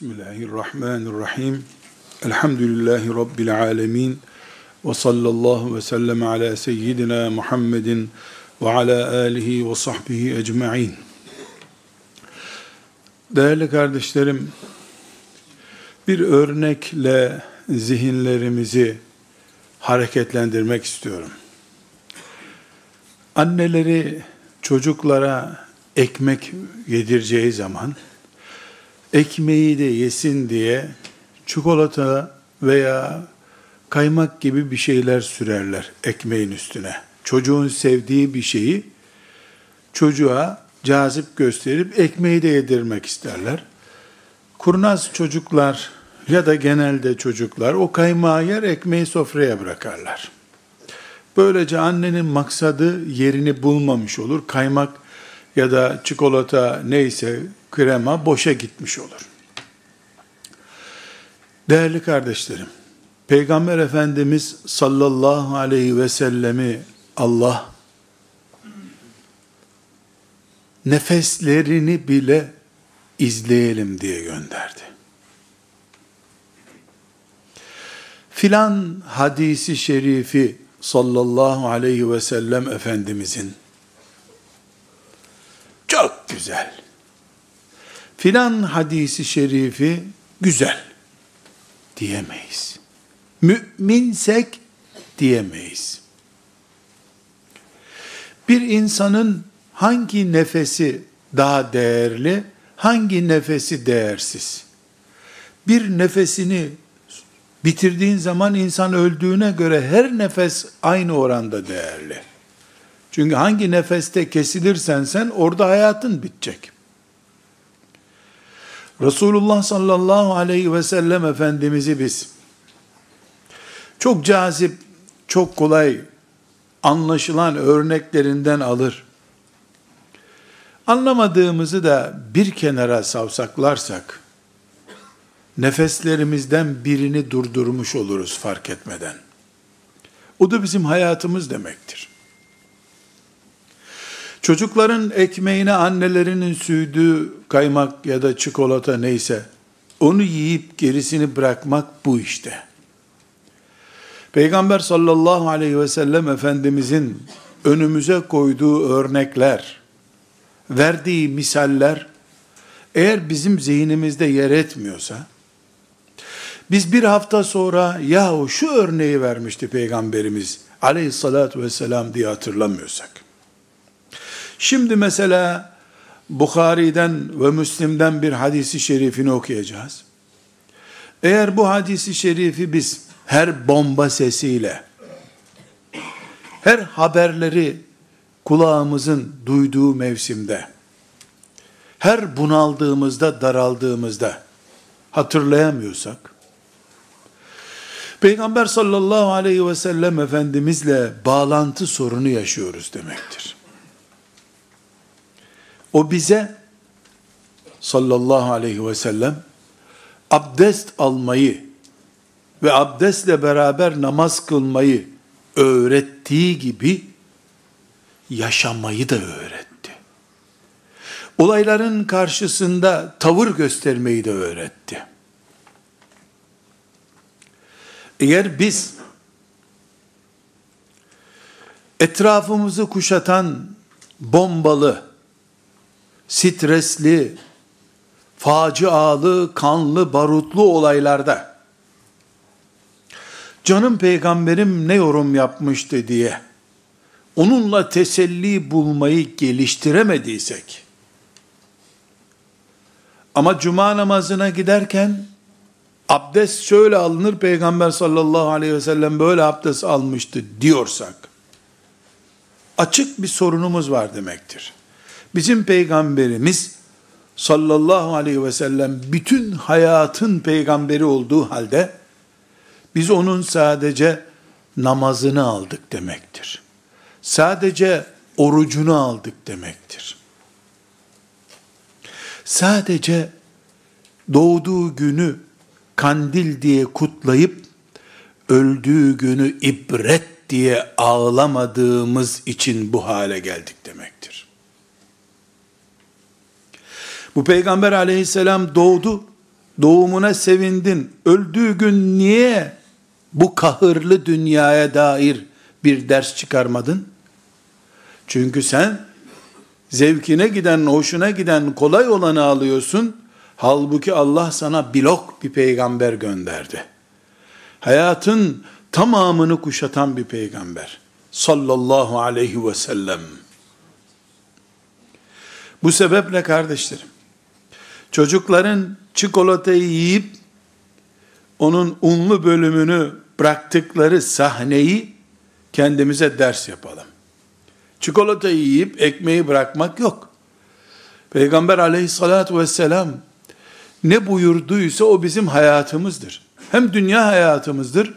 Bismillahirrahmanirrahim. Elhamdülillahi Rabbil alemin. Ve sallallahu ve sellem ala seyyidina Muhammedin ve ala alihi ve sahbihi ecma'in. Değerli kardeşlerim, bir örnekle zihinlerimizi hareketlendirmek istiyorum. Anneleri çocuklara ekmek yedireceği zaman, ekmeği de yesin diye çikolata veya kaymak gibi bir şeyler sürerler ekmeğin üstüne. Çocuğun sevdiği bir şeyi çocuğa cazip gösterip ekmeği de yedirmek isterler. Kurnaz çocuklar ya da genelde çocuklar o kaymağı yer ekmeği sofraya bırakarlar. Böylece annenin maksadı yerini bulmamış olur. Kaymak ya da çikolata neyse krema boşa gitmiş olur. Değerli kardeşlerim, Peygamber Efendimiz sallallahu aleyhi ve sellemi Allah nefeslerini bile izleyelim diye gönderdi. Filan hadisi şerifi sallallahu aleyhi ve sellem Efendimizin çok güzel. Filan hadisi şerifi güzel diyemeyiz. Müminsek diyemeyiz. Bir insanın hangi nefesi daha değerli, hangi nefesi değersiz? Bir nefesini bitirdiğin zaman insan öldüğüne göre her nefes aynı oranda değerli. Çünkü hangi nefeste kesilirsen sen orada hayatın bitecek. Resulullah sallallahu aleyhi ve sellem Efendimiz'i biz çok cazip, çok kolay anlaşılan örneklerinden alır. Anlamadığımızı da bir kenara savsaklarsak, nefeslerimizden birini durdurmuş oluruz fark etmeden. O da bizim hayatımız demektir. Çocukların ekmeğine annelerinin sürdüğü kaymak ya da çikolata neyse, onu yiyip gerisini bırakmak bu işte. Peygamber sallallahu aleyhi ve sellem Efendimizin önümüze koyduğu örnekler, verdiği misaller, eğer bizim zihnimizde yer etmiyorsa, biz bir hafta sonra yahu şu örneği vermişti Peygamberimiz aleyhissalatü vesselam diye hatırlamıyorsak, Şimdi mesela Bukhari'den ve Müslim'den bir hadisi şerifini okuyacağız. Eğer bu hadisi şerifi biz her bomba sesiyle, her haberleri kulağımızın duyduğu mevsimde, her bunaldığımızda, daraldığımızda hatırlayamıyorsak, Peygamber sallallahu aleyhi ve sellem Efendimizle bağlantı sorunu yaşıyoruz demektir. O bize sallallahu aleyhi ve sellem abdest almayı ve abdestle beraber namaz kılmayı öğrettiği gibi yaşamayı da öğretti. Olayların karşısında tavır göstermeyi de öğretti. Eğer biz etrafımızı kuşatan bombalı, stresli, facialı, kanlı, barutlu olaylarda. Canım peygamberim ne yorum yapmıştı diye. Onunla teselli bulmayı geliştiremediysek. Ama cuma namazına giderken abdest şöyle alınır peygamber sallallahu aleyhi ve sellem böyle abdest almıştı diyorsak açık bir sorunumuz var demektir. Bizim peygamberimiz sallallahu aleyhi ve sellem bütün hayatın peygamberi olduğu halde biz onun sadece namazını aldık demektir. Sadece orucunu aldık demektir. Sadece doğduğu günü kandil diye kutlayıp öldüğü günü ibret diye ağlamadığımız için bu hale geldik demektir. Bu peygamber aleyhisselam doğdu doğumuna sevindin. Öldüğü gün niye bu kahırlı dünyaya dair bir ders çıkarmadın? Çünkü sen zevkine giden, hoşuna giden kolay olanı alıyorsun. Halbuki Allah sana blok bir peygamber gönderdi. Hayatın tamamını kuşatan bir peygamber. Sallallahu aleyhi ve sellem. Bu sebeple kardeşlerim, çocukların çikolatayı yiyip onun unlu bölümünü bıraktıkları sahneyi kendimize ders yapalım. Çikolatayı yiyip ekmeği bırakmak yok. Peygamber aleyhissalatü vesselam ne buyurduysa o bizim hayatımızdır. Hem dünya hayatımızdır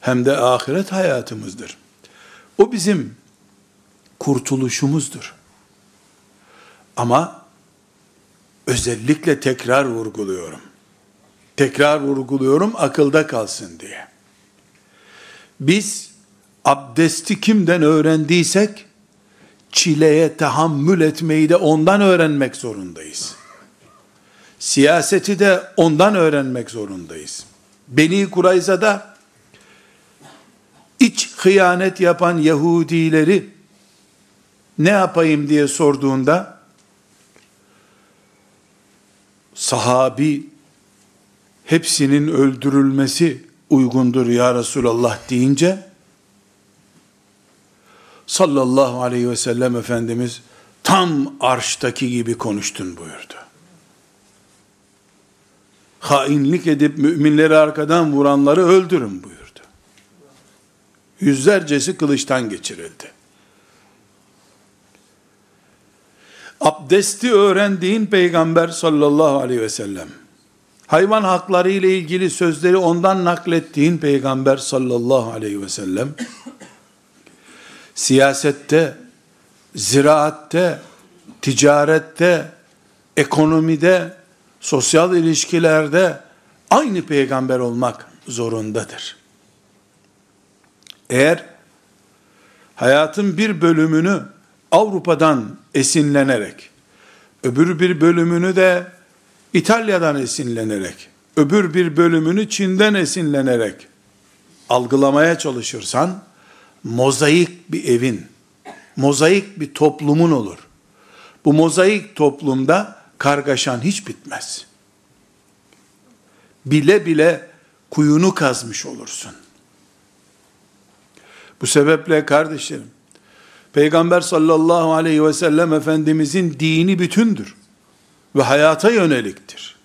hem de ahiret hayatımızdır. O bizim kurtuluşumuzdur. Ama özellikle tekrar vurguluyorum. Tekrar vurguluyorum akılda kalsın diye. Biz abdesti kimden öğrendiysek çileye tahammül etmeyi de ondan öğrenmek zorundayız. Siyaseti de ondan öğrenmek zorundayız. Beni Kurayza'da iç hıyanet yapan Yahudileri ne yapayım diye sorduğunda sahabi hepsinin öldürülmesi uygundur ya Resulallah deyince sallallahu aleyhi ve sellem Efendimiz tam arştaki gibi konuştun buyurdu. Hainlik edip müminleri arkadan vuranları öldürün buyurdu. Yüzlercesi kılıçtan geçirildi. Abdesti öğrendiğin peygamber sallallahu aleyhi ve sellem, hayvan hakları ile ilgili sözleri ondan naklettiğin peygamber sallallahu aleyhi ve sellem, siyasette, ziraatte, ticarette, ekonomide, sosyal ilişkilerde aynı peygamber olmak zorundadır. Eğer hayatın bir bölümünü Avrupa'dan esinlenerek, öbür bir bölümünü de İtalya'dan esinlenerek, öbür bir bölümünü Çin'den esinlenerek algılamaya çalışırsan, mozaik bir evin, mozaik bir toplumun olur. Bu mozaik toplumda kargaşan hiç bitmez. Bile bile kuyunu kazmış olursun. Bu sebeple kardeşlerim, Peygamber sallallahu aleyhi ve sellem Efendimizin dini bütündür ve hayata yöneliktir.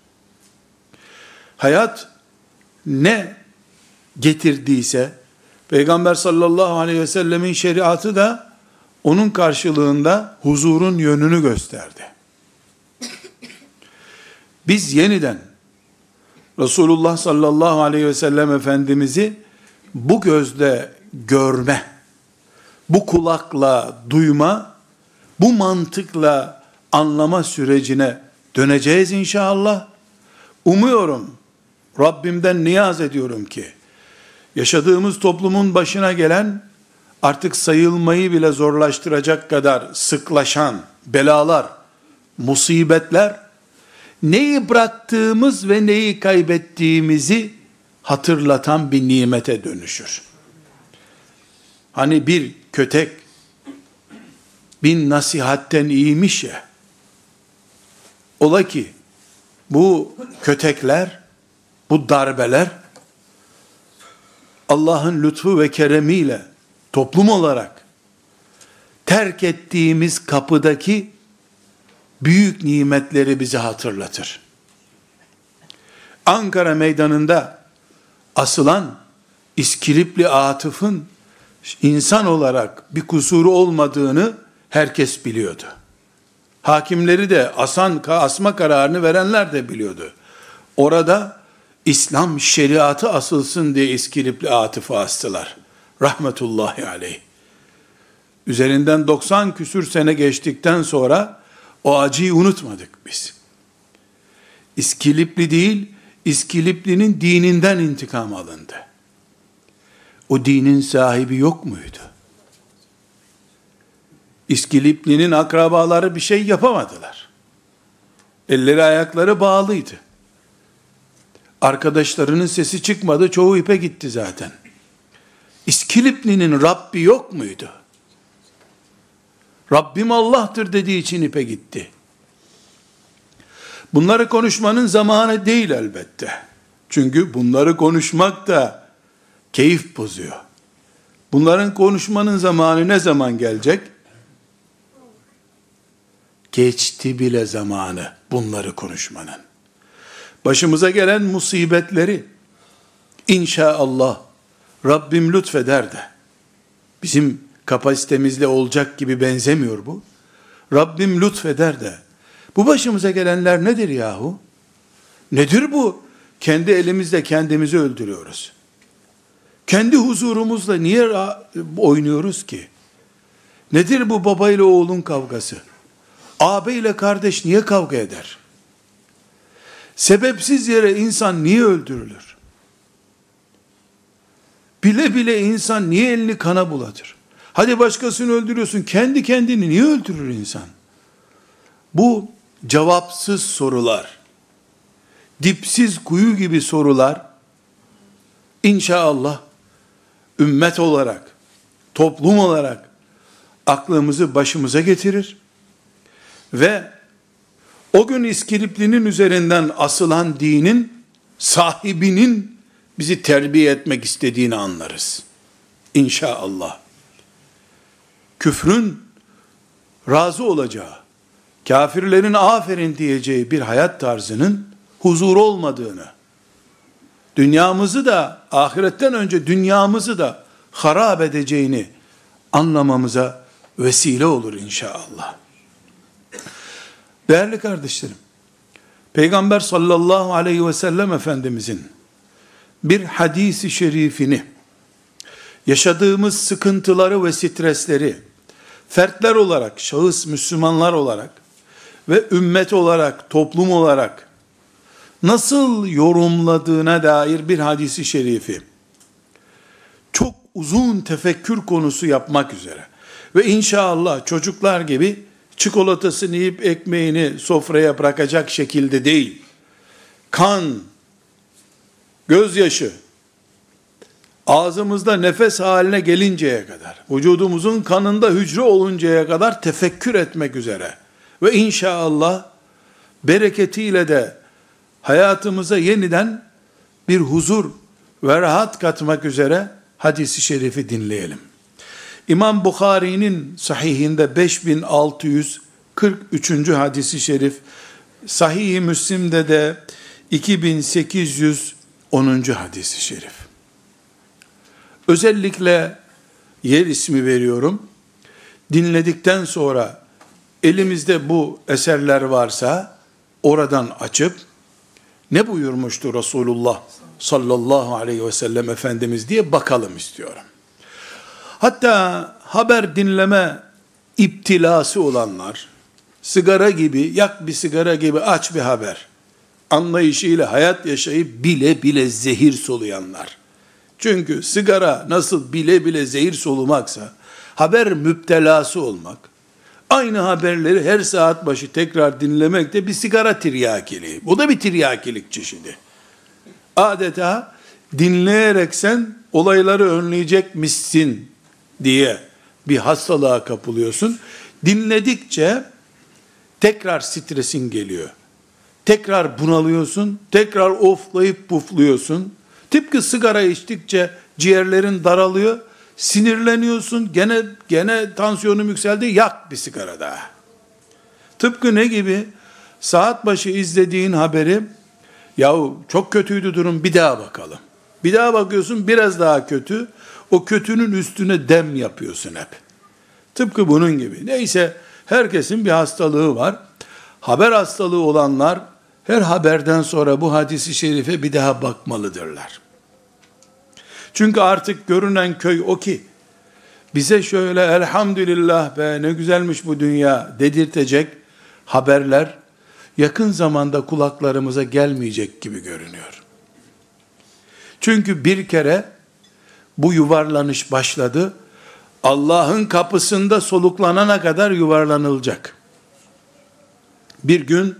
Hayat ne getirdiyse, Peygamber sallallahu aleyhi ve sellemin şeriatı da onun karşılığında huzurun yönünü gösterdi. Biz yeniden Resulullah sallallahu aleyhi ve sellem Efendimiz'i bu gözle görme, bu kulakla duyma, bu mantıkla anlama sürecine döneceğiz inşallah. Umuyorum, Rabbimden niyaz ediyorum ki, yaşadığımız toplumun başına gelen, artık sayılmayı bile zorlaştıracak kadar sıklaşan belalar, musibetler, neyi bıraktığımız ve neyi kaybettiğimizi hatırlatan bir nimete dönüşür. Hani bir kötek bin nasihatten iyiymiş ya. Ola ki bu kötekler, bu darbeler Allah'ın lütfu ve keremiyle toplum olarak terk ettiğimiz kapıdaki büyük nimetleri bize hatırlatır. Ankara meydanında asılan İskilipli Atıf'ın insan olarak bir kusuru olmadığını herkes biliyordu. Hakimleri de asan asma kararını verenler de biliyordu. Orada İslam şeriatı asılsın diye İskilipli Atıf'ı astılar. Rahmetullahi aleyh. Üzerinden 90 küsür sene geçtikten sonra o acıyı unutmadık biz. İskilipli değil, İskilipli'nin dininden intikam alındı. O dinin sahibi yok muydu? İskilipli'nin akrabaları bir şey yapamadılar. Elleri ayakları bağlıydı. Arkadaşlarının sesi çıkmadı, çoğu ipe gitti zaten. İskilipli'nin Rabbi yok muydu? Rabbim Allah'tır dediği için ipe gitti. Bunları konuşmanın zamanı değil elbette. Çünkü bunları konuşmak da keyif bozuyor. Bunların konuşmanın zamanı ne zaman gelecek? Geçti bile zamanı bunları konuşmanın. Başımıza gelen musibetleri inşallah Rabbim lütfeder de bizim kapasitemizle olacak gibi benzemiyor bu. Rabbim lütfeder de bu başımıza gelenler nedir yahu? Nedir bu? Kendi elimizle kendimizi öldürüyoruz. Kendi huzurumuzla niye oynuyoruz ki? Nedir bu baba ile oğlun kavgası? Ağabey ile kardeş niye kavga eder? Sebepsiz yere insan niye öldürülür? Bile bile insan niye elini kana bulatır? Hadi başkasını öldürüyorsun, kendi kendini niye öldürür insan? Bu cevapsız sorular, dipsiz kuyu gibi sorular, inşallah ümmet olarak, toplum olarak aklımızı başımıza getirir ve o gün İskilipli'nin üzerinden asılan dinin sahibinin bizi terbiye etmek istediğini anlarız. İnşallah. Küfrün razı olacağı, kafirlerin aferin diyeceği bir hayat tarzının huzur olmadığını, dünyamızı da ahiretten önce dünyamızı da harap edeceğini anlamamıza vesile olur inşallah. Değerli kardeşlerim, Peygamber sallallahu aleyhi ve sellem Efendimizin bir hadisi şerifini, yaşadığımız sıkıntıları ve stresleri, fertler olarak, şahıs Müslümanlar olarak ve ümmet olarak, toplum olarak nasıl yorumladığına dair bir hadisi şerifi. Çok uzun tefekkür konusu yapmak üzere. Ve inşallah çocuklar gibi çikolatasını yiyip ekmeğini sofraya bırakacak şekilde değil, kan, gözyaşı, ağzımızda nefes haline gelinceye kadar, vücudumuzun kanında hücre oluncaya kadar tefekkür etmek üzere. Ve inşallah bereketiyle de hayatımıza yeniden bir huzur ve rahat katmak üzere hadisi şerifi dinleyelim. İmam Bukhari'nin sahihinde 5643. hadisi şerif, Sahih-i Müslim'de de 2810. hadisi şerif. Özellikle yer ismi veriyorum. Dinledikten sonra elimizde bu eserler varsa oradan açıp ne buyurmuştu Resulullah sallallahu aleyhi ve sellem Efendimiz diye bakalım istiyorum. Hatta haber dinleme iptilası olanlar, sigara gibi, yak bir sigara gibi aç bir haber, anlayışıyla hayat yaşayıp bile bile zehir soluyanlar. Çünkü sigara nasıl bile bile zehir solumaksa, haber müptelası olmak, aynı haberleri her saat başı tekrar dinlemek de bir sigara tiryakiliği. Bu da bir tiryakilik çeşidi. Adeta dinleyerek sen olayları önleyecekmişsin diye bir hastalığa kapılıyorsun. Dinledikçe tekrar stresin geliyor. Tekrar bunalıyorsun, tekrar oflayıp pufluyorsun. Tıpkı sigara içtikçe ciğerlerin daralıyor, sinirleniyorsun, gene gene tansiyonum yükseldi, yak bir sigara daha. Tıpkı ne gibi? Saat başı izlediğin haberi, yahu çok kötüydü durum, bir daha bakalım. Bir daha bakıyorsun, biraz daha kötü. O kötünün üstüne dem yapıyorsun hep. Tıpkı bunun gibi. Neyse, herkesin bir hastalığı var. Haber hastalığı olanlar, her haberden sonra bu hadisi şerife bir daha bakmalıdırlar. Çünkü artık görünen köy o ki, bize şöyle elhamdülillah be ne güzelmiş bu dünya dedirtecek haberler yakın zamanda kulaklarımıza gelmeyecek gibi görünüyor. Çünkü bir kere bu yuvarlanış başladı. Allah'ın kapısında soluklanana kadar yuvarlanılacak. Bir gün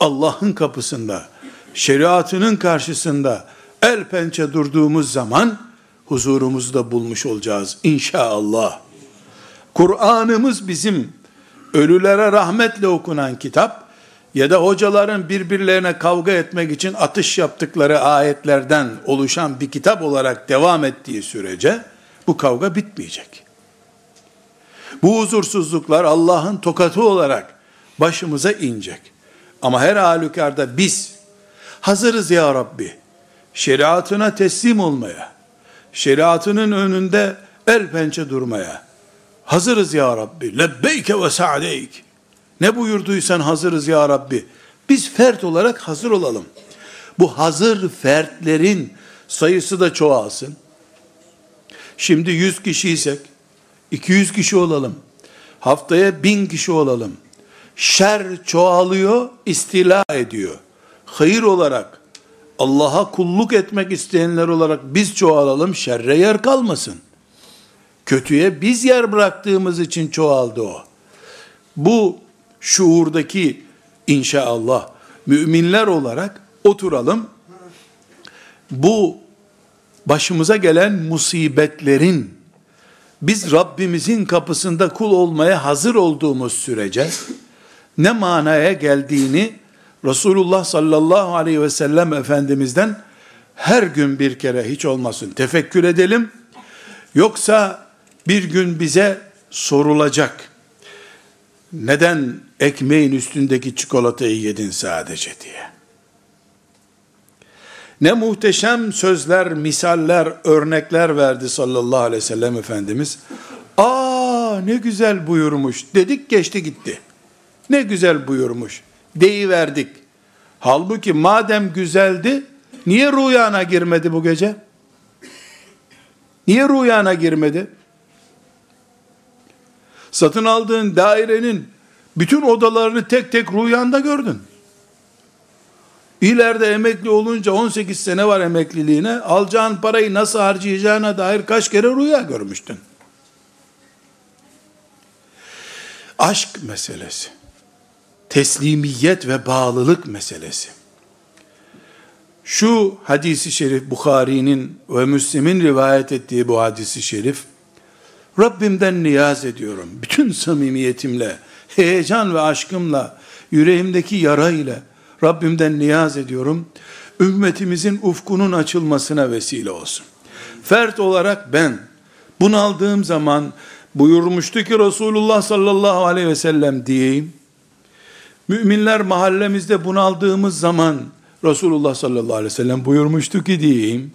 Allah'ın kapısında şeriatının karşısında el pençe durduğumuz zaman huzurumuzu da bulmuş olacağız inşallah. Kur'an'ımız bizim ölülere rahmetle okunan kitap ya da hocaların birbirlerine kavga etmek için atış yaptıkları ayetlerden oluşan bir kitap olarak devam ettiği sürece bu kavga bitmeyecek. Bu huzursuzluklar Allah'ın tokatı olarak başımıza inecek. Ama her halükarda biz hazırız ya Rabbi. Şeriatına teslim olmaya, şeriatının önünde el pençe durmaya. Hazırız ya Rabbi. Lebbeyke ve sa'deyk. Ne buyurduysan hazırız ya Rabbi. Biz fert olarak hazır olalım. Bu hazır fertlerin sayısı da çoğalsın. Şimdi 100 kişiysek 200 kişi olalım. Haftaya 1000 kişi olalım. Şer çoğalıyor, istila ediyor. Hayır olarak Allah'a kulluk etmek isteyenler olarak biz çoğalalım, şerre yer kalmasın. Kötüye biz yer bıraktığımız için çoğaldı o. Bu şuurdaki inşallah müminler olarak oturalım. Bu başımıza gelen musibetlerin biz Rabbimizin kapısında kul olmaya hazır olduğumuz sürece ne manaya geldiğini Resulullah sallallahu aleyhi ve sellem Efendimiz'den her gün bir kere hiç olmasın tefekkür edelim. Yoksa bir gün bize sorulacak. Neden ekmeğin üstündeki çikolatayı yedin sadece diye. Ne muhteşem sözler, misaller, örnekler verdi sallallahu aleyhi ve sellem Efendimiz. Aa ne güzel buyurmuş dedik geçti gitti. Ne güzel buyurmuş deyiverdik. Halbuki madem güzeldi niye rüyana girmedi bu gece? Niye rüyana girmedi? Satın aldığın dairenin bütün odalarını tek tek rüyanda gördün. İleride emekli olunca 18 sene var emekliliğine, alacağın parayı nasıl harcayacağına dair kaç kere rüya görmüştün. Aşk meselesi, teslimiyet ve bağlılık meselesi. Şu hadisi şerif Bukhari'nin ve Müslim'in rivayet ettiği bu hadisi şerif, Rabbimden niyaz ediyorum. Bütün samimiyetimle, heyecan ve aşkımla, yüreğimdeki yara ile, Rabbimden niyaz ediyorum. Ümmetimizin ufkunun açılmasına vesile olsun. Fert olarak ben bunaldığım zaman buyurmuştu ki Resulullah sallallahu aleyhi ve sellem diyeyim. Müminler mahallemizde bunaldığımız zaman Resulullah sallallahu aleyhi ve sellem buyurmuştu ki diyeyim.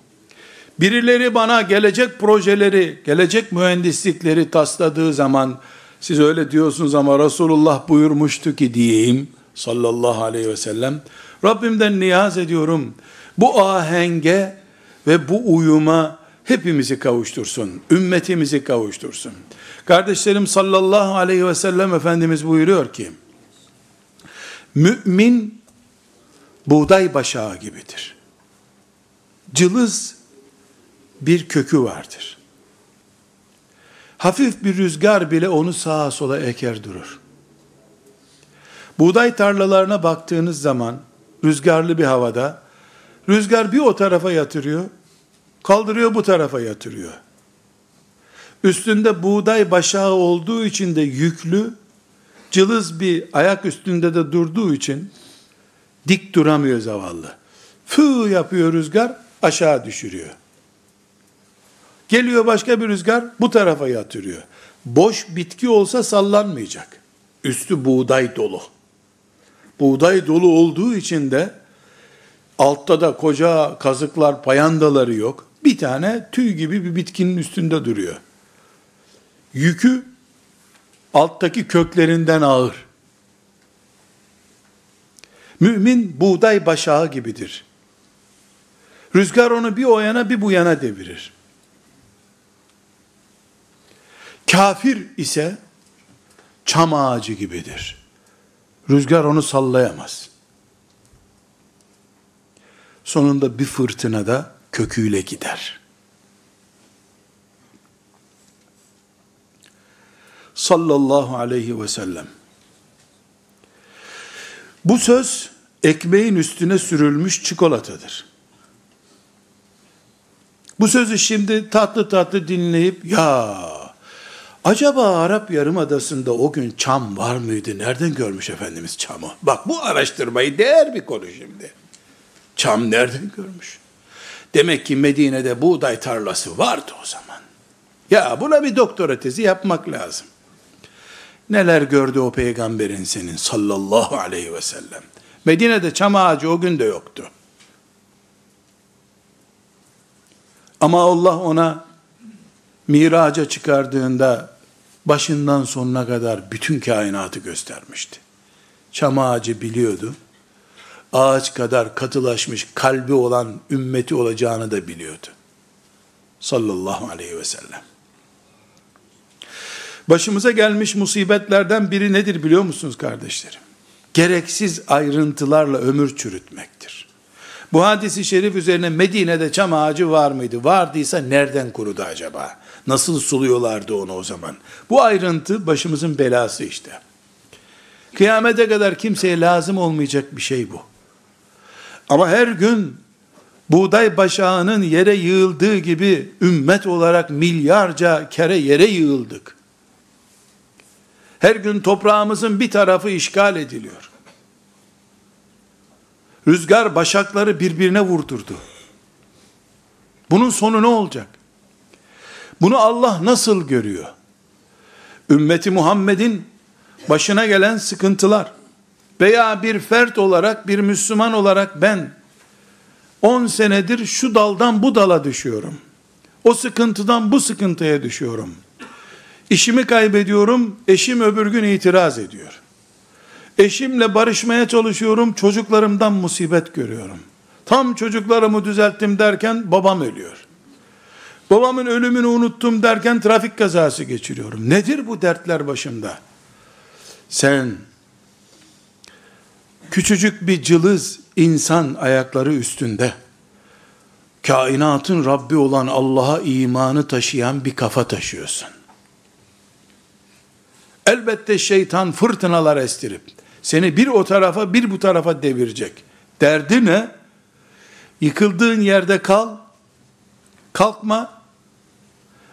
Birileri bana gelecek projeleri, gelecek mühendislikleri tasladığı zaman siz öyle diyorsunuz ama Resulullah buyurmuştu ki diyeyim sallallahu aleyhi ve sellem. Rabbimden niyaz ediyorum. Bu ahenge ve bu uyuma hepimizi kavuştursun. Ümmetimizi kavuştursun. Kardeşlerim sallallahu aleyhi ve sellem Efendimiz buyuruyor ki, mümin buğday başağı gibidir. Cılız bir kökü vardır. Hafif bir rüzgar bile onu sağa sola eker durur. Buğday tarlalarına baktığınız zaman rüzgarlı bir havada rüzgar bir o tarafa yatırıyor, kaldırıyor bu tarafa yatırıyor. Üstünde buğday başağı olduğu için de yüklü, cılız bir ayak üstünde de durduğu için dik duramıyor zavallı. Fı yapıyor rüzgar, aşağı düşürüyor. Geliyor başka bir rüzgar, bu tarafa yatırıyor. Boş bitki olsa sallanmayacak. Üstü buğday dolu buğday dolu olduğu için de altta da koca kazıklar, payandaları yok. Bir tane tüy gibi bir bitkinin üstünde duruyor. Yükü alttaki köklerinden ağır. Mümin buğday başağı gibidir. Rüzgar onu bir o yana bir bu yana devirir. Kafir ise çam ağacı gibidir. Rüzgar onu sallayamaz. Sonunda bir fırtınada köküyle gider. Sallallahu aleyhi ve sellem. Bu söz ekmeğin üstüne sürülmüş çikolatadır. Bu sözü şimdi tatlı tatlı dinleyip ya acaba Arap Yarımadası'nda o gün çam var mıydı? Nereden görmüş Efendimiz çamı? Bak bu araştırmayı değer bir konu şimdi. Çam nereden görmüş? Demek ki Medine'de buğday tarlası vardı o zaman. Ya buna bir doktora tezi yapmak lazım. Neler gördü o peygamberin senin sallallahu aleyhi ve sellem. Medine'de çam ağacı o gün de yoktu. Ama Allah ona miraca çıkardığında başından sonuna kadar bütün kainatı göstermişti. Çam ağacı biliyordu. Ağaç kadar katılaşmış kalbi olan ümmeti olacağını da biliyordu. Sallallahu aleyhi ve sellem. Başımıza gelmiş musibetlerden biri nedir biliyor musunuz kardeşlerim? Gereksiz ayrıntılarla ömür çürütmektir. Bu hadisi şerif üzerine Medine'de çam ağacı var mıydı? Vardıysa nereden kurudu acaba? Nasıl suluyorlardı onu o zaman? Bu ayrıntı başımızın belası işte. Kıyamete kadar kimseye lazım olmayacak bir şey bu. Ama her gün buğday başağının yere yığıldığı gibi ümmet olarak milyarca kere yere yığıldık. Her gün toprağımızın bir tarafı işgal ediliyor. Rüzgar başakları birbirine vurdurdu. Bunun sonu ne olacak? Bunu Allah nasıl görüyor? Ümmeti Muhammed'in başına gelen sıkıntılar veya bir fert olarak, bir Müslüman olarak ben 10 senedir şu daldan bu dala düşüyorum. O sıkıntıdan bu sıkıntıya düşüyorum. İşimi kaybediyorum, eşim öbür gün itiraz ediyor. Eşimle barışmaya çalışıyorum, çocuklarımdan musibet görüyorum. Tam çocuklarımı düzelttim derken babam ölüyor. Babamın ölümünü unuttum derken trafik kazası geçiriyorum. Nedir bu dertler başımda? Sen küçücük bir cılız insan ayakları üstünde kainatın Rabbi olan Allah'a imanı taşıyan bir kafa taşıyorsun. Elbette şeytan fırtınalar estirip seni bir o tarafa bir bu tarafa devirecek. Derdi ne? Yıkıldığın yerde kal, kalkma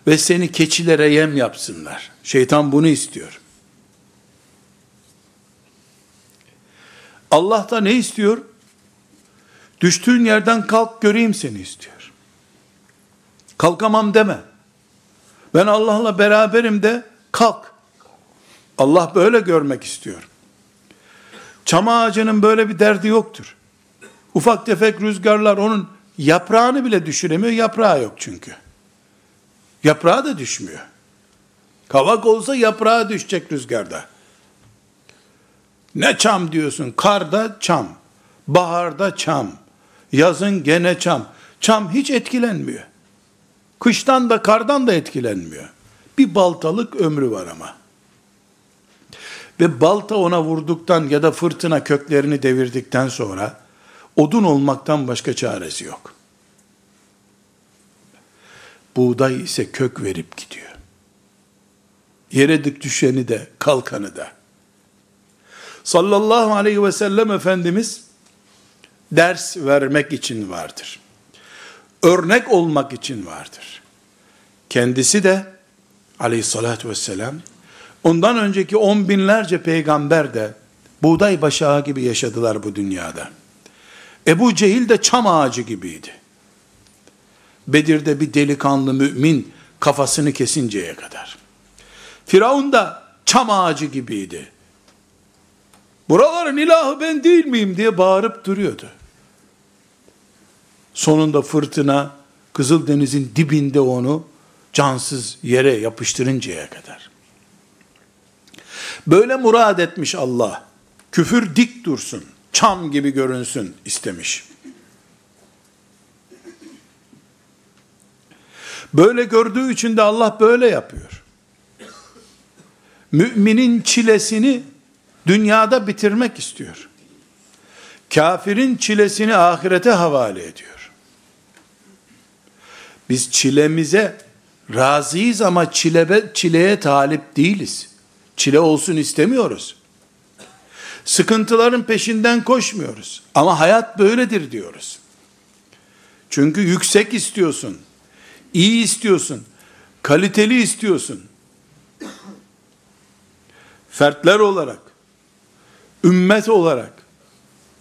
ve seni keçilere yem yapsınlar. Şeytan bunu istiyor. Allah da ne istiyor? Düştüğün yerden kalk göreyim seni istiyor. Kalkamam deme. Ben Allah'la beraberim de kalk. Allah böyle görmek istiyor. Çam ağacının böyle bir derdi yoktur. Ufak tefek rüzgarlar onun yaprağını bile düşüremiyor. Yaprağı yok çünkü. Yaprağı da düşmüyor. Kavak olsa yaprağı düşecek rüzgarda. Ne çam diyorsun? Karda çam. Baharda çam. Yazın gene çam. Çam hiç etkilenmiyor. Kıştan da kardan da etkilenmiyor. Bir baltalık ömrü var ama ve balta ona vurduktan ya da fırtına köklerini devirdikten sonra odun olmaktan başka çaresi yok. Buğday ise kök verip gidiyor. Yere dik düşeni de kalkanı da. Sallallahu aleyhi ve sellem Efendimiz ders vermek için vardır. Örnek olmak için vardır. Kendisi de aleyhissalatü vesselam Ondan önceki on binlerce peygamber de buğday başağı gibi yaşadılar bu dünyada. Ebu Cehil de çam ağacı gibiydi. Bedir'de bir delikanlı mümin kafasını kesinceye kadar. Firavun da çam ağacı gibiydi. Buraların ilahı ben değil miyim diye bağırıp duruyordu. Sonunda fırtına Kızıldeniz'in dibinde onu cansız yere yapıştırıncaya kadar. Böyle murad etmiş Allah. Küfür dik dursun, çam gibi görünsün istemiş. Böyle gördüğü için de Allah böyle yapıyor. Müminin çilesini dünyada bitirmek istiyor. Kafirin çilesini ahirete havale ediyor. Biz çilemize razıyız ama çilebe, çileye talip değiliz. Çile olsun istemiyoruz. Sıkıntıların peşinden koşmuyoruz. Ama hayat böyledir diyoruz. Çünkü yüksek istiyorsun. iyi istiyorsun. Kaliteli istiyorsun. Fertler olarak, ümmet olarak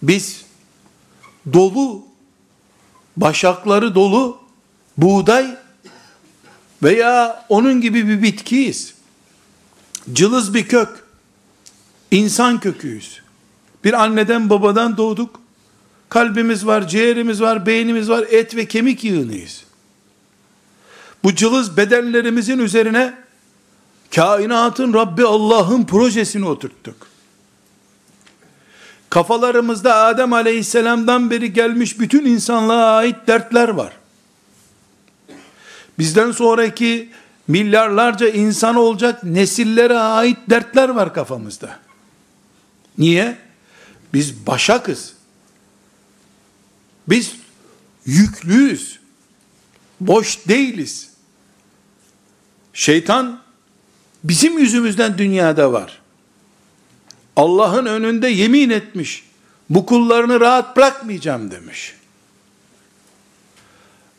biz dolu, başakları dolu buğday veya onun gibi bir bitkiyiz. Cılız bir kök, insan köküyüz. Bir anneden babadan doğduk. Kalbimiz var, ciğerimiz var, beynimiz var, et ve kemik yığınıyız. Bu cılız bedenlerimizin üzerine kainatın Rabbi Allah'ın projesini oturttuk. Kafalarımızda Adem Aleyhisselam'dan beri gelmiş bütün insanlığa ait dertler var. Bizden sonraki milyarlarca insan olacak nesillere ait dertler var kafamızda. Niye? Biz başakız. Biz yüklüyüz. Boş değiliz. Şeytan bizim yüzümüzden dünyada var. Allah'ın önünde yemin etmiş. Bu kullarını rahat bırakmayacağım demiş.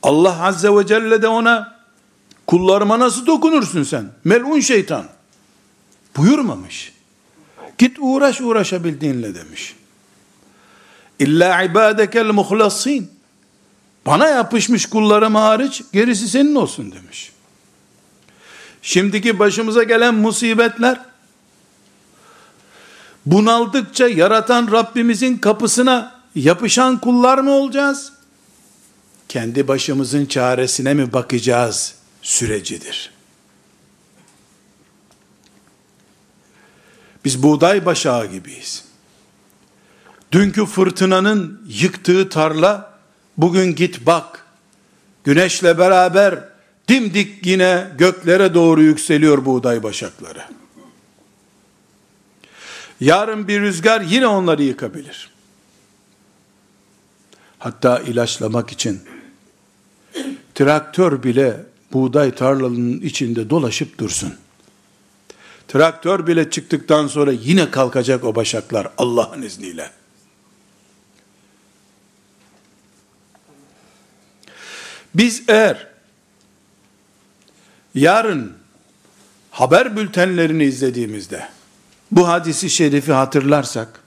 Allah Azze ve Celle de ona kullarıma nasıl dokunursun sen? Melun şeytan. Buyurmamış. Git uğraş uğraşabildiğinle demiş. İlla ibadekel muhlasin. Bana yapışmış kullarım hariç gerisi senin olsun demiş. Şimdiki başımıza gelen musibetler bunaldıkça yaratan Rabbimizin kapısına yapışan kullar mı olacağız? Kendi başımızın çaresine mi bakacağız sürecidir. Biz buğday başağı gibiyiz. Dünkü fırtınanın yıktığı tarla, bugün git bak, güneşle beraber dimdik yine göklere doğru yükseliyor buğday başakları. Yarın bir rüzgar yine onları yıkabilir. Hatta ilaçlamak için traktör bile buğday tarlanın içinde dolaşıp dursun. Traktör bile çıktıktan sonra yine kalkacak o başaklar Allah'ın izniyle. Biz eğer yarın haber bültenlerini izlediğimizde bu hadisi şerifi hatırlarsak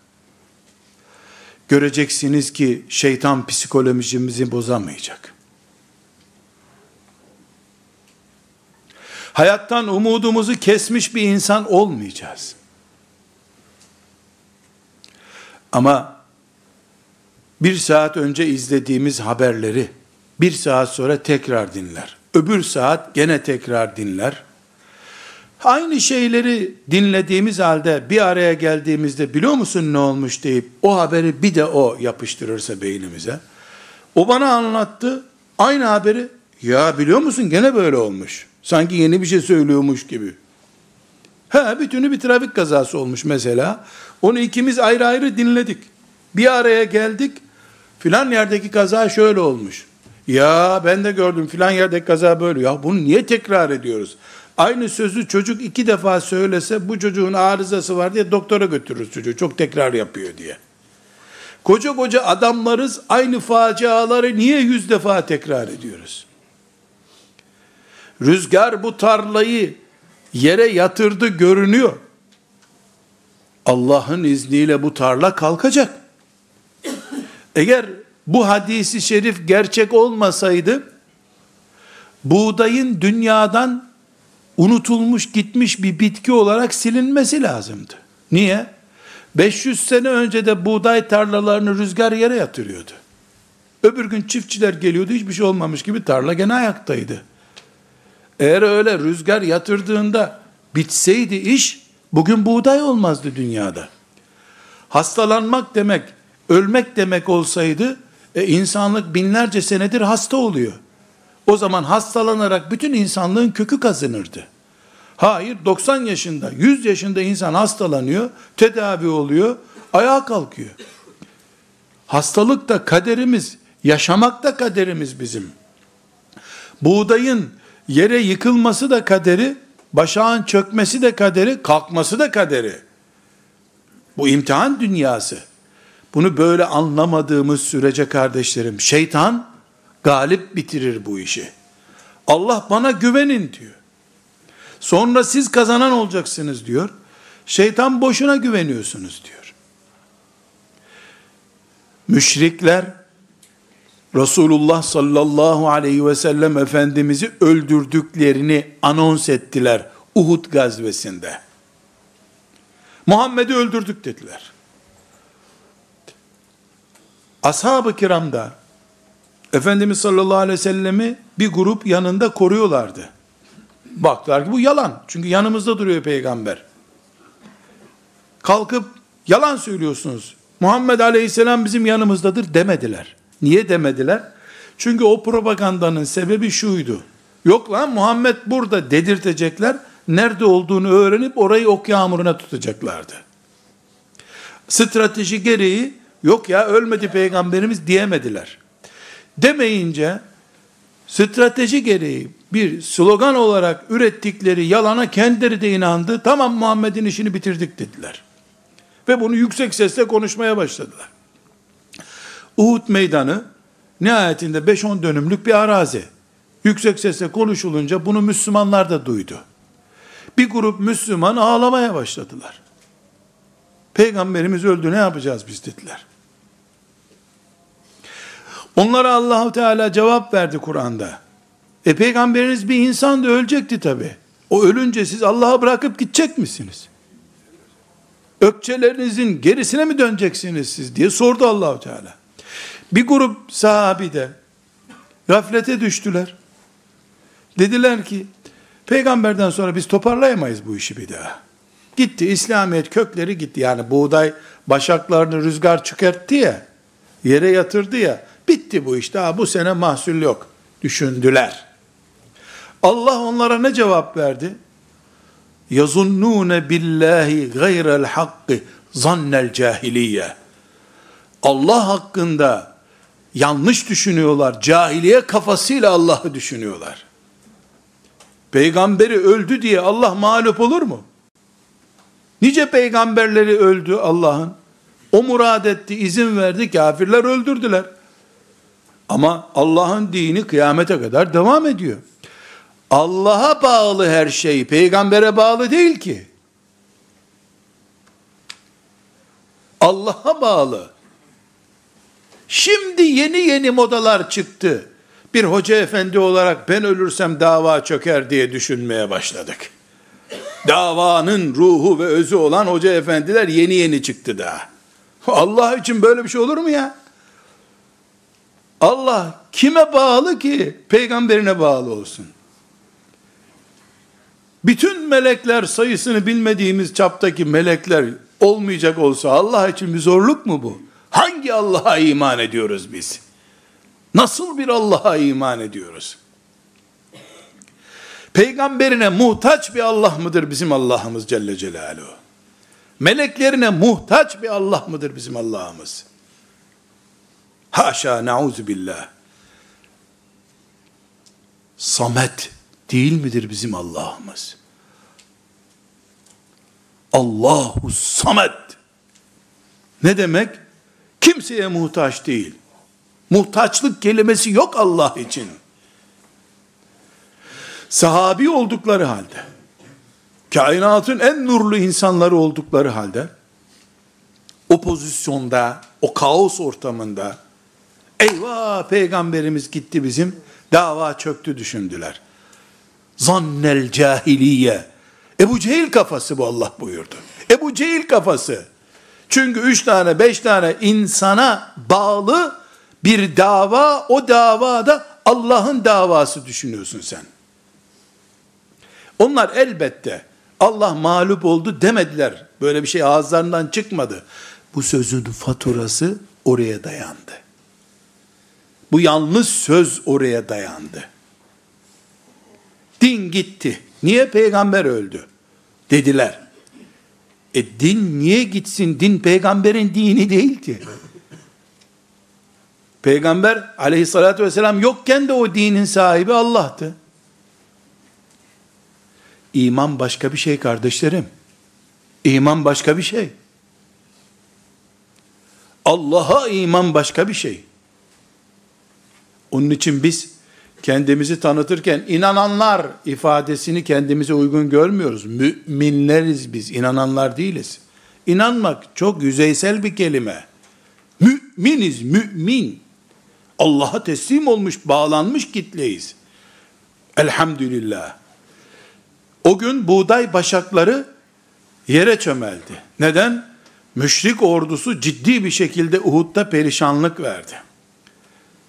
göreceksiniz ki şeytan psikolojimizi bozamayacak. Hayattan umudumuzu kesmiş bir insan olmayacağız. Ama bir saat önce izlediğimiz haberleri bir saat sonra tekrar dinler. Öbür saat gene tekrar dinler. Aynı şeyleri dinlediğimiz halde bir araya geldiğimizde biliyor musun ne olmuş deyip o haberi bir de o yapıştırırsa beynimize. O bana anlattı. Aynı haberi ya biliyor musun gene böyle olmuş. Sanki yeni bir şey söylüyormuş gibi. He bütünü bir trafik kazası olmuş mesela. Onu ikimiz ayrı ayrı dinledik. Bir araya geldik. Filan yerdeki kaza şöyle olmuş. Ya ben de gördüm filan yerdeki kaza böyle. Ya bunu niye tekrar ediyoruz? Aynı sözü çocuk iki defa söylese bu çocuğun arızası var diye doktora götürürüz çocuğu. Çok tekrar yapıyor diye. Koca koca adamlarız aynı faciaları niye yüz defa tekrar ediyoruz? Rüzgar bu tarlayı yere yatırdı görünüyor. Allah'ın izniyle bu tarla kalkacak. Eğer bu hadisi şerif gerçek olmasaydı, buğdayın dünyadan unutulmuş gitmiş bir bitki olarak silinmesi lazımdı. Niye? 500 sene önce de buğday tarlalarını rüzgar yere yatırıyordu. Öbür gün çiftçiler geliyordu hiçbir şey olmamış gibi tarla gene ayaktaydı. Eğer öyle rüzgar yatırdığında bitseydi iş bugün buğday olmazdı dünyada. Hastalanmak demek, ölmek demek olsaydı e, insanlık binlerce senedir hasta oluyor. O zaman hastalanarak bütün insanlığın kökü kazınırdı. Hayır 90 yaşında 100 yaşında insan hastalanıyor, tedavi oluyor, ayağa kalkıyor. Hastalık da kaderimiz, yaşamak da kaderimiz bizim. Buğdayın yere yıkılması da kaderi, başağın çökmesi de kaderi, kalkması da kaderi. Bu imtihan dünyası. Bunu böyle anlamadığımız sürece kardeşlerim, şeytan galip bitirir bu işi. Allah bana güvenin diyor. Sonra siz kazanan olacaksınız diyor. Şeytan boşuna güveniyorsunuz diyor. Müşrikler Resulullah sallallahu aleyhi ve sellem Efendimiz'i öldürdüklerini anons ettiler Uhud gazvesinde. Muhammed'i öldürdük dediler. Ashab-ı kiramda Efendimiz sallallahu aleyhi ve sellemi bir grup yanında koruyorlardı. Baktılar ki bu yalan. Çünkü yanımızda duruyor peygamber. Kalkıp yalan söylüyorsunuz. Muhammed aleyhisselam bizim yanımızdadır demediler. Niye demediler? Çünkü o propagandanın sebebi şuydu. Yok lan Muhammed burada dedirtecekler. Nerede olduğunu öğrenip orayı ok yağmuruna tutacaklardı. Strateji gereği yok ya ölmedi peygamberimiz diyemediler. Demeyince strateji gereği bir slogan olarak ürettikleri yalana kendileri de inandı. Tamam Muhammed'in işini bitirdik dediler. Ve bunu yüksek sesle konuşmaya başladılar. Uhud meydanı nihayetinde 5-10 dönümlük bir arazi. Yüksek sesle konuşulunca bunu Müslümanlar da duydu. Bir grup Müslüman ağlamaya başladılar. Peygamberimiz öldü ne yapacağız biz dediler. Onlara Allahu Teala cevap verdi Kur'an'da. E peygamberiniz bir insan da ölecekti tabi. O ölünce siz Allah'a bırakıp gidecek misiniz? Ökçelerinizin gerisine mi döneceksiniz siz diye sordu Allahu Teala. Bir grup sahabi de gaflete düştüler. Dediler ki peygamberden sonra biz toparlayamayız bu işi bir daha. Gitti İslamiyet kökleri gitti. Yani buğday başaklarını rüzgar çıkarttı ya yere yatırdı ya bitti bu iş daha bu sene mahsul yok düşündüler. Allah onlara ne cevap verdi? yazunnune billahi gayrel hakkı zannel cahiliye. Allah hakkında yanlış düşünüyorlar. Cahiliye kafasıyla Allah'ı düşünüyorlar. Peygamberi öldü diye Allah mağlup olur mu? Nice peygamberleri öldü Allah'ın. O murad etti, izin verdi, kafirler öldürdüler. Ama Allah'ın dini kıyamete kadar devam ediyor. Allah'a bağlı her şey, peygambere bağlı değil ki. Allah'a bağlı. Şimdi yeni yeni modalar çıktı. Bir hoca efendi olarak ben ölürsem dava çöker diye düşünmeye başladık. Davanın ruhu ve özü olan hoca efendiler yeni yeni çıktı daha. Allah için böyle bir şey olur mu ya? Allah kime bağlı ki peygamberine bağlı olsun? bütün melekler sayısını bilmediğimiz çaptaki melekler olmayacak olsa Allah için bir zorluk mu bu? Hangi Allah'a iman ediyoruz biz? Nasıl bir Allah'a iman ediyoruz? Peygamberine muhtaç bir Allah mıdır bizim Allah'ımız Celle Celaluhu? Meleklerine muhtaç bir Allah mıdır bizim Allah'ımız? Haşa nauzu billah. Samet değil midir bizim Allah'ımız? Allahu samet. Ne demek? Kimseye muhtaç değil. Muhtaçlık kelimesi yok Allah için. Sahabi oldukları halde, kainatın en nurlu insanları oldukları halde, o pozisyonda, o kaos ortamında, eyvah peygamberimiz gitti bizim, dava çöktü düşündüler. Zannel cahiliye, Ebu Cehil kafası bu Allah buyurdu. Ebu Cehil kafası. Çünkü üç tane beş tane insana bağlı bir dava o davada Allah'ın davası düşünüyorsun sen. Onlar elbette Allah mağlup oldu demediler. Böyle bir şey ağızlarından çıkmadı. Bu sözün faturası oraya dayandı. Bu yanlış söz oraya dayandı. Din gitti. Niye peygamber öldü? Dediler. E din niye gitsin? Din peygamberin dini değil ki. Peygamber aleyhissalatü vesselam yokken de o dinin sahibi Allah'tı. İman başka bir şey kardeşlerim. İman başka bir şey. Allah'a iman başka bir şey. Onun için biz kendimizi tanıtırken inananlar ifadesini kendimize uygun görmüyoruz. Müminleriz biz, inananlar değiliz. İnanmak çok yüzeysel bir kelime. Müminiz, mümin. Allah'a teslim olmuş, bağlanmış kitleyiz. Elhamdülillah. O gün buğday başakları yere çömeldi. Neden? Müşrik ordusu ciddi bir şekilde Uhud'da perişanlık verdi.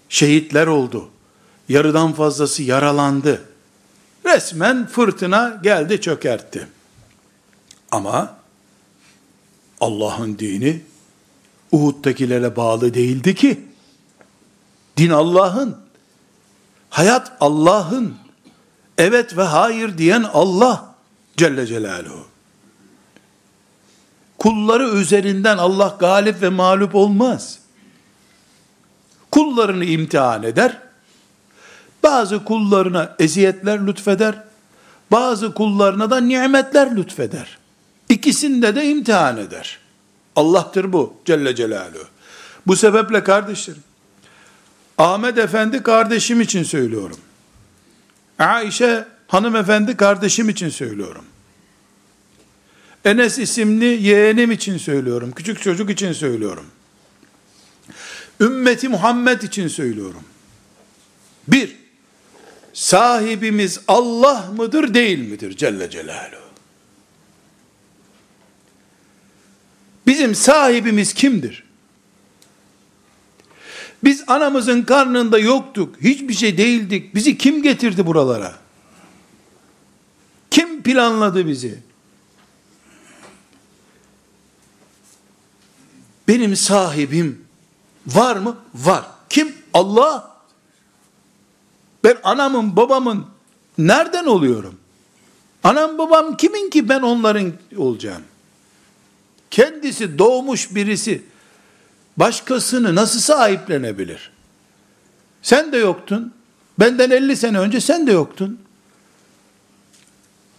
Şehitler oldu. Yarıdan fazlası yaralandı. Resmen fırtına geldi çökertti. Ama Allah'ın dini Uhud'dakilere bağlı değildi ki. Din Allah'ın. Hayat Allah'ın. Evet ve hayır diyen Allah Celle Celaluhu. Kulları üzerinden Allah galip ve mağlup olmaz. Kullarını imtihan eder. Bazı kullarına eziyetler lütfeder. Bazı kullarına da nimetler lütfeder. İkisinde de imtihan eder. Allah'tır bu Celle Celaluhu. Bu sebeple kardeşlerim, Ahmet Efendi kardeşim için söylüyorum. Aişe hanımefendi kardeşim için söylüyorum. Enes isimli yeğenim için söylüyorum. Küçük çocuk için söylüyorum. Ümmeti Muhammed için söylüyorum. Bir, sahibimiz Allah mıdır değil midir Celle Celaluhu? Bizim sahibimiz kimdir? Biz anamızın karnında yoktuk, hiçbir şey değildik. Bizi kim getirdi buralara? Kim planladı bizi? Benim sahibim var mı? Var. Kim? Allah. Ben anamın, babamın nereden oluyorum? Anam babam kimin ki ben onların olacağım? Kendisi doğmuş birisi başkasını nasıl sahiplenebilir? Sen de yoktun. Benden 50 sene önce sen de yoktun.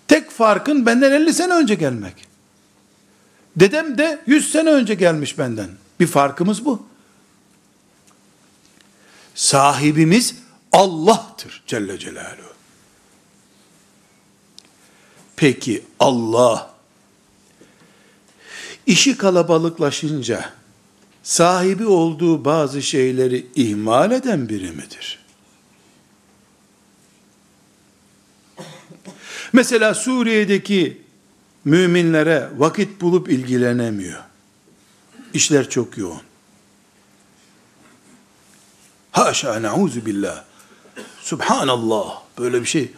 Tek farkın benden 50 sene önce gelmek. Dedem de 100 sene önce gelmiş benden. Bir farkımız bu. Sahibimiz Allah'tır Celle Celaluhu. Peki Allah işi kalabalıklaşınca sahibi olduğu bazı şeyleri ihmal eden biri midir? Mesela Suriye'deki müminlere vakit bulup ilgilenemiyor. İşler çok yoğun. Haşa neuzu billah. Subhanallah. Böyle bir şey.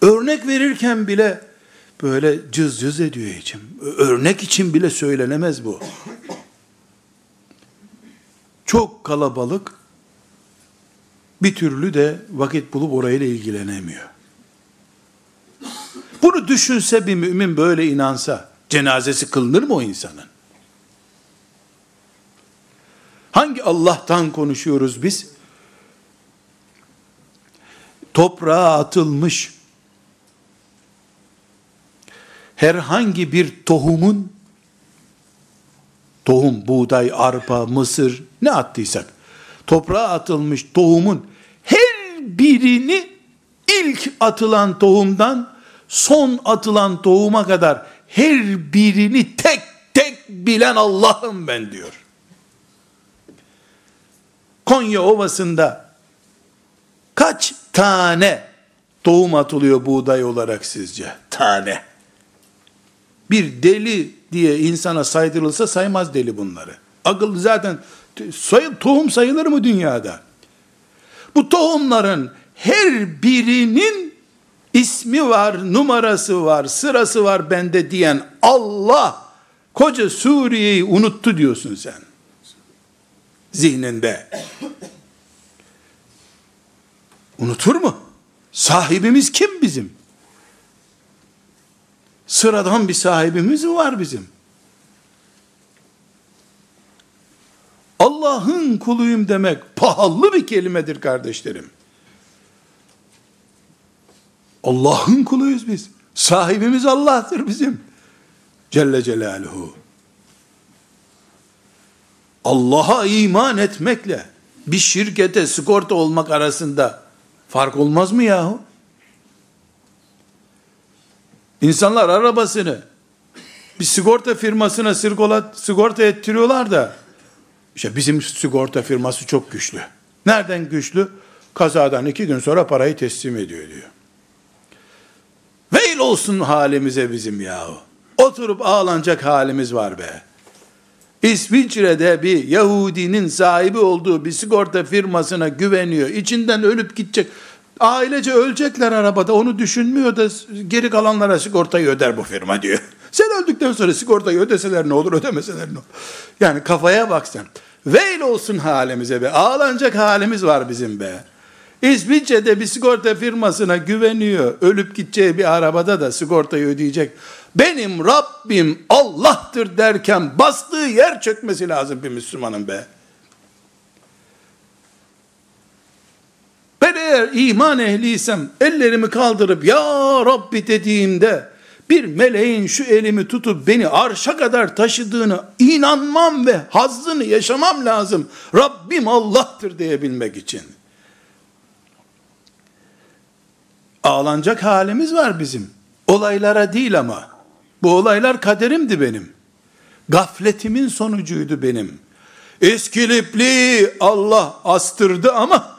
Örnek verirken bile böyle cız cız ediyor içim. Örnek için bile söylenemez bu. Çok kalabalık bir türlü de vakit bulup orayla ilgilenemiyor. Bunu düşünse bir mümin böyle inansa cenazesi kılınır mı o insanın? Hangi Allah'tan konuşuyoruz biz? Toprağa atılmış herhangi bir tohumun tohum, buğday, arpa, mısır ne attıysak toprağa atılmış tohumun her birini ilk atılan tohumdan son atılan tohuma kadar her birini tek tek bilen Allah'ım ben diyor. Konya Ovası'nda kaç tane tohum atılıyor buğday olarak sizce? Tane. Bir deli diye insana saydırılsa saymaz deli bunları. Akıl zaten tohum sayılır mı dünyada? Bu tohumların her birinin ismi var, numarası var, sırası var bende diyen Allah koca Suriye'yi unuttu diyorsun sen. Zihninde. Unutur mu? Sahibimiz kim bizim? Sıradan bir sahibimiz mi var bizim? Allah'ın kuluyum demek pahalı bir kelimedir kardeşlerim. Allah'ın kuluyuz biz. Sahibimiz Allah'tır bizim. Celle Celaluhu. Allah'a iman etmekle bir şirkete sigorta olmak arasında fark olmaz mı yahu? İnsanlar arabasını bir sigorta firmasına sigorta, ettiriyorlar da işte bizim sigorta firması çok güçlü. Nereden güçlü? Kazadan iki gün sonra parayı teslim ediyor diyor. Veil olsun halimize bizim yahu. Oturup ağlanacak halimiz var be. İsviçre'de bir Yahudinin sahibi olduğu bir sigorta firmasına güveniyor. İçinden ölüp gidecek. Ailece ölecekler arabada. Onu düşünmüyor da geri kalanlara sigortayı öder bu firma diyor. Sen öldükten sonra sigortayı ödeseler ne olur, ödemeseler ne olur. Yani kafaya bak sen. Veil olsun halimize be. Ağlanacak halimiz var bizim be. İsviçre'de bir sigorta firmasına güveniyor. Ölüp gideceği bir arabada da sigortayı ödeyecek. Benim Rabbim Allah'tır derken bastığı yer çökmesi lazım bir Müslümanın be. Ben eğer iman ehliysem ellerimi kaldırıp ya Rabbi dediğimde bir meleğin şu elimi tutup beni arşa kadar taşıdığını inanmam ve hazzını yaşamam lazım. Rabbim Allah'tır diyebilmek için. Ağlanacak halimiz var bizim. Olaylara değil ama. Bu olaylar kaderimdi benim. Gafletimin sonucuydu benim. Eskilipli Allah astırdı ama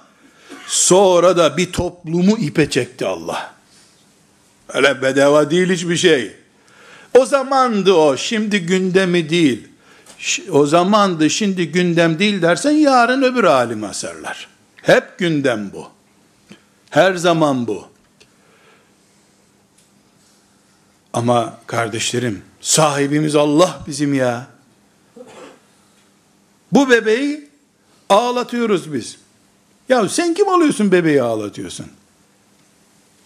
sonra da bir toplumu ipe çekti Allah. Öyle bedava değil hiçbir şey. O zamandı o, şimdi gündemi değil. O zamandı, şimdi gündem değil dersen yarın öbür alim asarlar. Hep gündem bu. Her zaman bu. Ama kardeşlerim, sahibimiz Allah bizim ya. Bu bebeği ağlatıyoruz biz. Ya sen kim oluyorsun bebeği ağlatıyorsun?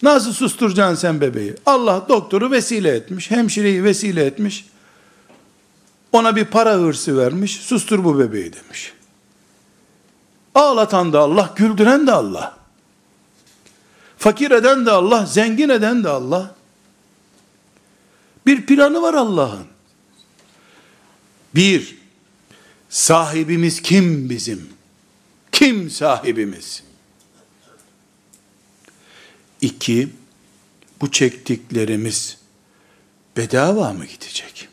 Nasıl susturacaksın sen bebeği? Allah doktoru vesile etmiş, hemşireyi vesile etmiş. Ona bir para hırsı vermiş, sustur bu bebeği demiş. Ağlatan da Allah, güldüren de Allah. Fakir eden de Allah, zengin eden de Allah. Bir planı var Allah'ın. Bir, sahibimiz kim bizim? Kim sahibimiz? İki, bu çektiklerimiz bedava mı gidecek?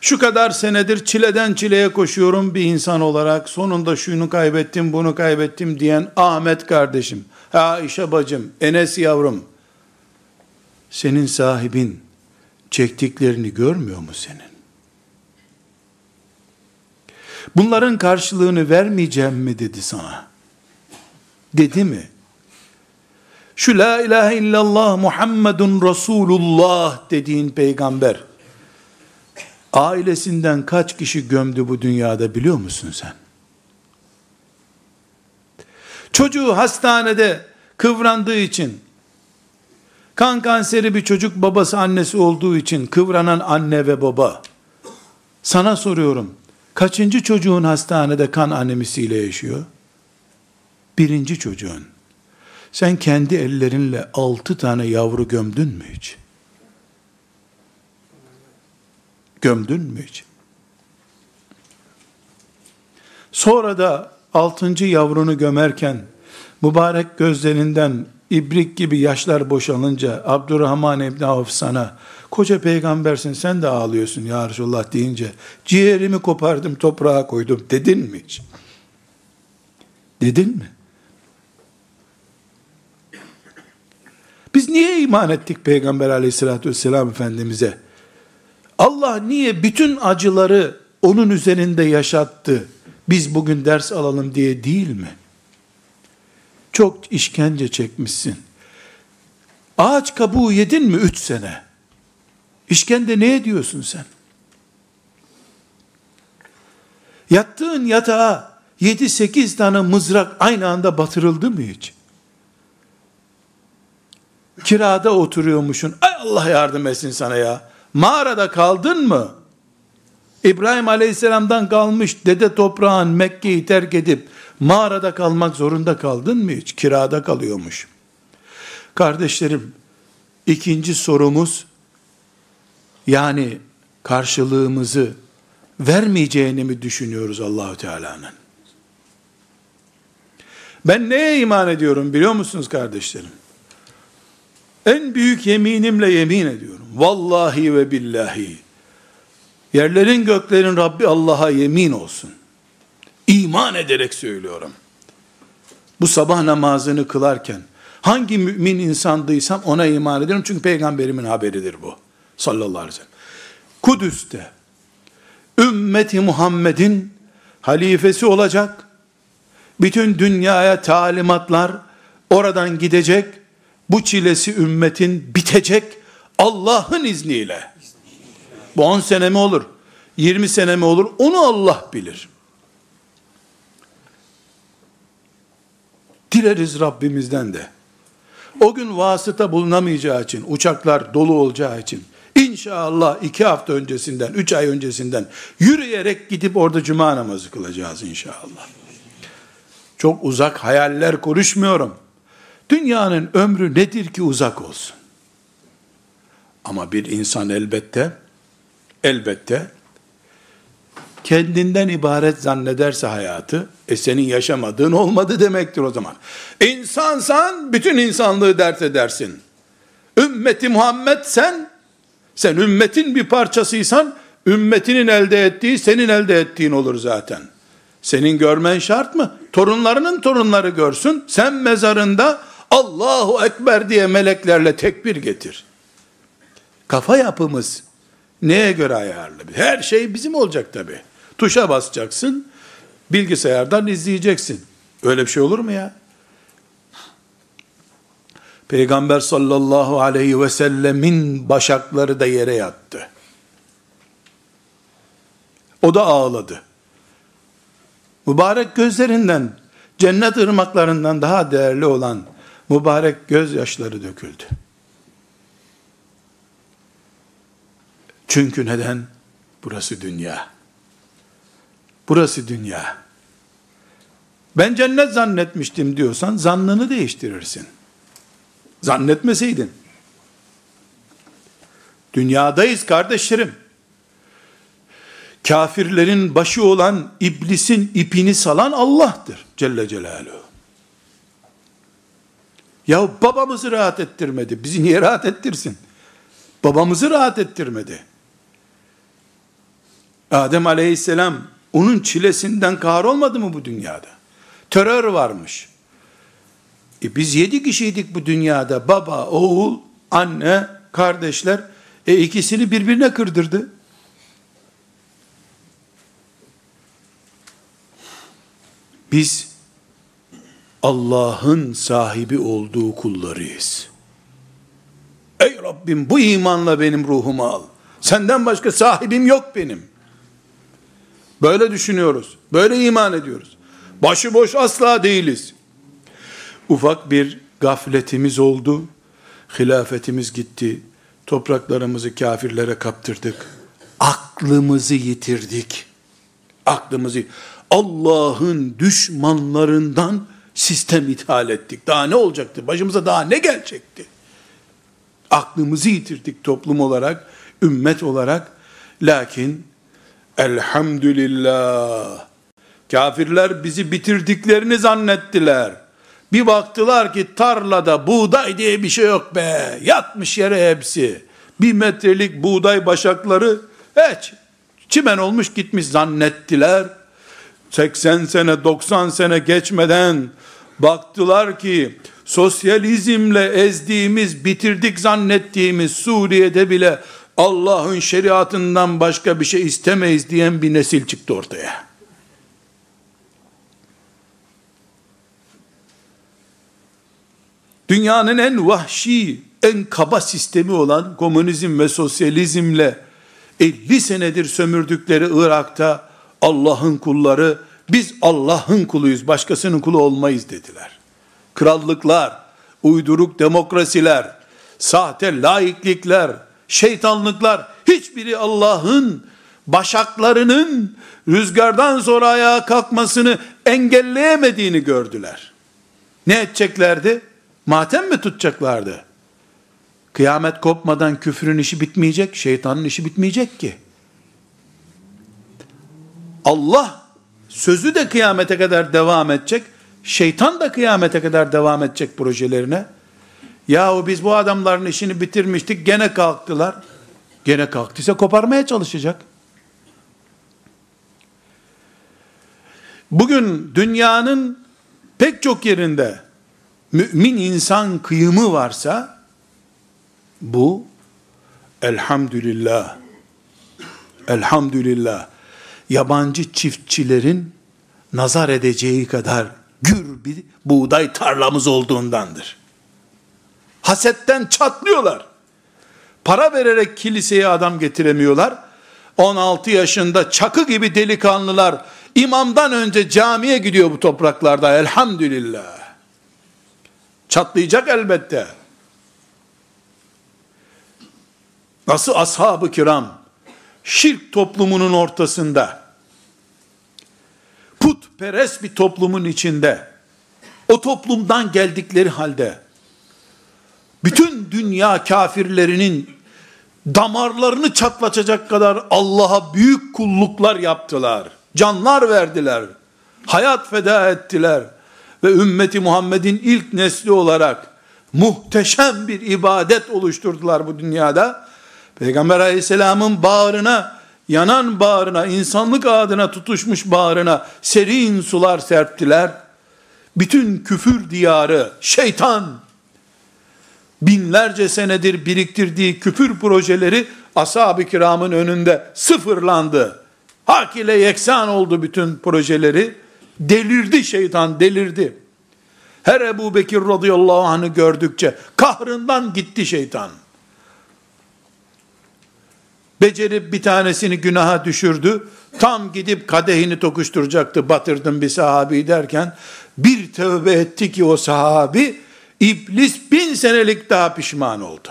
Şu kadar senedir çileden çileye koşuyorum bir insan olarak, sonunda şunu kaybettim, bunu kaybettim diyen Ahmet kardeşim, Aişe bacım, Enes yavrum, senin sahibin çektiklerini görmüyor mu senin? Bunların karşılığını vermeyeceğim mi dedi sana? Dedi mi? Şu la ilahe illallah Muhammedun Resulullah dediğin peygamber ailesinden kaç kişi gömdü bu dünyada biliyor musun sen? Çocuğu hastanede kıvrandığı için kan kanseri bir çocuk babası annesi olduğu için kıvranan anne ve baba sana soruyorum kaçıncı çocuğun hastanede kan anemisiyle yaşıyor? Birinci çocuğun. Sen kendi ellerinle altı tane yavru gömdün mü hiç? Gömdün mü hiç? Sonra da altıncı yavrunu gömerken mübarek gözlerinden ibrik gibi yaşlar boşalınca Abdurrahman İbni Avf sana koca peygambersin sen de ağlıyorsun ya Resulullah deyince ciğerimi kopardım toprağa koydum dedin mi hiç? Dedin mi? Biz niye iman ettik Peygamber aleyhissalatü vesselam Efendimiz'e? Allah niye bütün acıları onun üzerinde yaşattı? Biz bugün ders alalım diye değil mi? Çok işkence çekmişsin. Ağaç kabuğu yedin mi üç sene? İşkende ne ediyorsun sen? Yattığın yatağa yedi sekiz tane mızrak aynı anda batırıldı mı hiç? Kirada oturuyormuşsun. Ay Allah yardım etsin sana ya. Mağarada kaldın mı? İbrahim Aleyhisselam'dan kalmış dede toprağın Mekke'yi terk edip mağarada kalmak zorunda kaldın mı hiç? Kirada kalıyormuş. Kardeşlerim, ikinci sorumuz yani karşılığımızı vermeyeceğini mi düşünüyoruz Allahü Teala'nın? Ben neye iman ediyorum biliyor musunuz kardeşlerim? En büyük yeminimle yemin ediyorum. Vallahi ve billahi. Yerlerin göklerin Rabbi Allah'a yemin olsun. İman ederek söylüyorum. Bu sabah namazını kılarken hangi mümin insandıysam ona iman ediyorum. Çünkü peygamberimin haberidir bu. Sallallahu aleyhi ve sellem. Kudüs'te ümmeti Muhammed'in halifesi olacak. Bütün dünyaya talimatlar oradan gidecek. Bu çilesi ümmetin bitecek Allah'ın izniyle. Bu 10 sene mi olur? 20 sene mi olur? Onu Allah bilir. Dileriz Rabbimizden de. O gün vasıta bulunamayacağı için, uçaklar dolu olacağı için, inşallah iki hafta öncesinden, üç ay öncesinden yürüyerek gidip orada cuma namazı kılacağız inşallah. Çok uzak hayaller konuşmuyorum. Dünyanın ömrü nedir ki uzak olsun? Ama bir insan elbette, elbette kendinden ibaret zannederse hayatı, e senin yaşamadığın olmadı demektir o zaman. İnsansan bütün insanlığı dert edersin. Ümmeti Muhammed sen, sen ümmetin bir parçasıysan, ümmetinin elde ettiği senin elde ettiğin olur zaten. Senin görmen şart mı? Torunlarının torunları görsün. Sen mezarında Allahu Ekber diye meleklerle tekbir getir. Kafa yapımız neye göre ayarlı? Her şey bizim olacak tabi. Tuşa basacaksın, bilgisayardan izleyeceksin. Öyle bir şey olur mu ya? Peygamber sallallahu aleyhi ve sellemin başakları da yere yattı. O da ağladı. Mübarek gözlerinden, cennet ırmaklarından daha değerli olan mübarek gözyaşları döküldü. Çünkü neden? Burası dünya. Burası dünya. Ben cennet zannetmiştim diyorsan zannını değiştirirsin. Zannetmeseydin. Dünyadayız kardeşlerim. Kafirlerin başı olan iblisin ipini salan Allah'tır Celle Celaluhu. Ya babamızı rahat ettirmedi. Bizi niye rahat ettirsin? Babamızı rahat ettirmedi. Adem aleyhisselam onun çilesinden kahrolmadı mı bu dünyada? Terör varmış. E biz yedi kişiydik bu dünyada. Baba, oğul, anne, kardeşler. E ikisini birbirine kırdırdı. Biz Allah'ın sahibi olduğu kullarıyız. Ey Rabbim bu imanla benim ruhumu al. Senden başka sahibim yok benim. Böyle düşünüyoruz. Böyle iman ediyoruz. Başıboş asla değiliz. Ufak bir gafletimiz oldu. Hilafetimiz gitti. Topraklarımızı kafirlere kaptırdık. Aklımızı yitirdik. Aklımızı Allah'ın düşmanlarından sistem ithal ettik. Daha ne olacaktı? Başımıza daha ne gelecekti? Aklımızı yitirdik toplum olarak, ümmet olarak. Lakin elhamdülillah kafirler bizi bitirdiklerini zannettiler. Bir baktılar ki tarlada buğday diye bir şey yok be. Yatmış yere hepsi. Bir metrelik buğday başakları hiç çimen olmuş gitmiş zannettiler. 80 sene 90 sene geçmeden baktılar ki sosyalizmle ezdiğimiz bitirdik zannettiğimiz Suriye'de bile Allah'ın şeriatından başka bir şey istemeyiz diyen bir nesil çıktı ortaya. Dünyanın en vahşi, en kaba sistemi olan komünizm ve sosyalizmle 50 senedir sömürdükleri Irak'ta Allah'ın kulları biz Allah'ın kuluyuz, başkasının kulu olmayız dediler. Krallıklar, uyduruk demokrasiler, sahte laiklikler, şeytanlıklar, hiçbiri Allah'ın başaklarının rüzgardan sonra ayağa kalkmasını engelleyemediğini gördüler. Ne edeceklerdi? Matem mi tutacaklardı? Kıyamet kopmadan küfrün işi bitmeyecek, şeytanın işi bitmeyecek ki. Allah sözü de kıyamete kadar devam edecek. Şeytan da kıyamete kadar devam edecek projelerine. Yahu biz bu adamların işini bitirmiştik gene kalktılar. Gene kalktıysa koparmaya çalışacak. Bugün dünyanın pek çok yerinde mümin insan kıyımı varsa bu elhamdülillah elhamdülillah yabancı çiftçilerin nazar edeceği kadar gür bir buğday tarlamız olduğundandır. Hasetten çatlıyorlar. Para vererek kiliseye adam getiremiyorlar. 16 yaşında çakı gibi delikanlılar imamdan önce camiye gidiyor bu topraklarda elhamdülillah. Çatlayacak elbette. Nasıl ashab-ı kiram şirk toplumunun ortasında putperest bir toplumun içinde o toplumdan geldikleri halde bütün dünya kafirlerinin damarlarını çatlatacak kadar Allah'a büyük kulluklar yaptılar. Canlar verdiler. Hayat feda ettiler. Ve ümmeti Muhammed'in ilk nesli olarak muhteşem bir ibadet oluşturdular bu dünyada. Peygamber aleyhisselamın bağrına, yanan bağrına, insanlık adına tutuşmuş bağrına serin sular serptiler. Bütün küfür diyarı, şeytan, binlerce senedir biriktirdiği küfür projeleri ashab-ı kiramın önünde sıfırlandı. Hak ile yeksan oldu bütün projeleri. Delirdi şeytan, delirdi. Her Ebu Bekir radıyallahu anh'ı gördükçe kahrından gitti şeytan. Becerip bir tanesini günaha düşürdü. Tam gidip kadehini tokuşturacaktı. Batırdım bir sahabi derken bir tövbe etti ki o sahabi İblis bin senelik daha pişman oldu.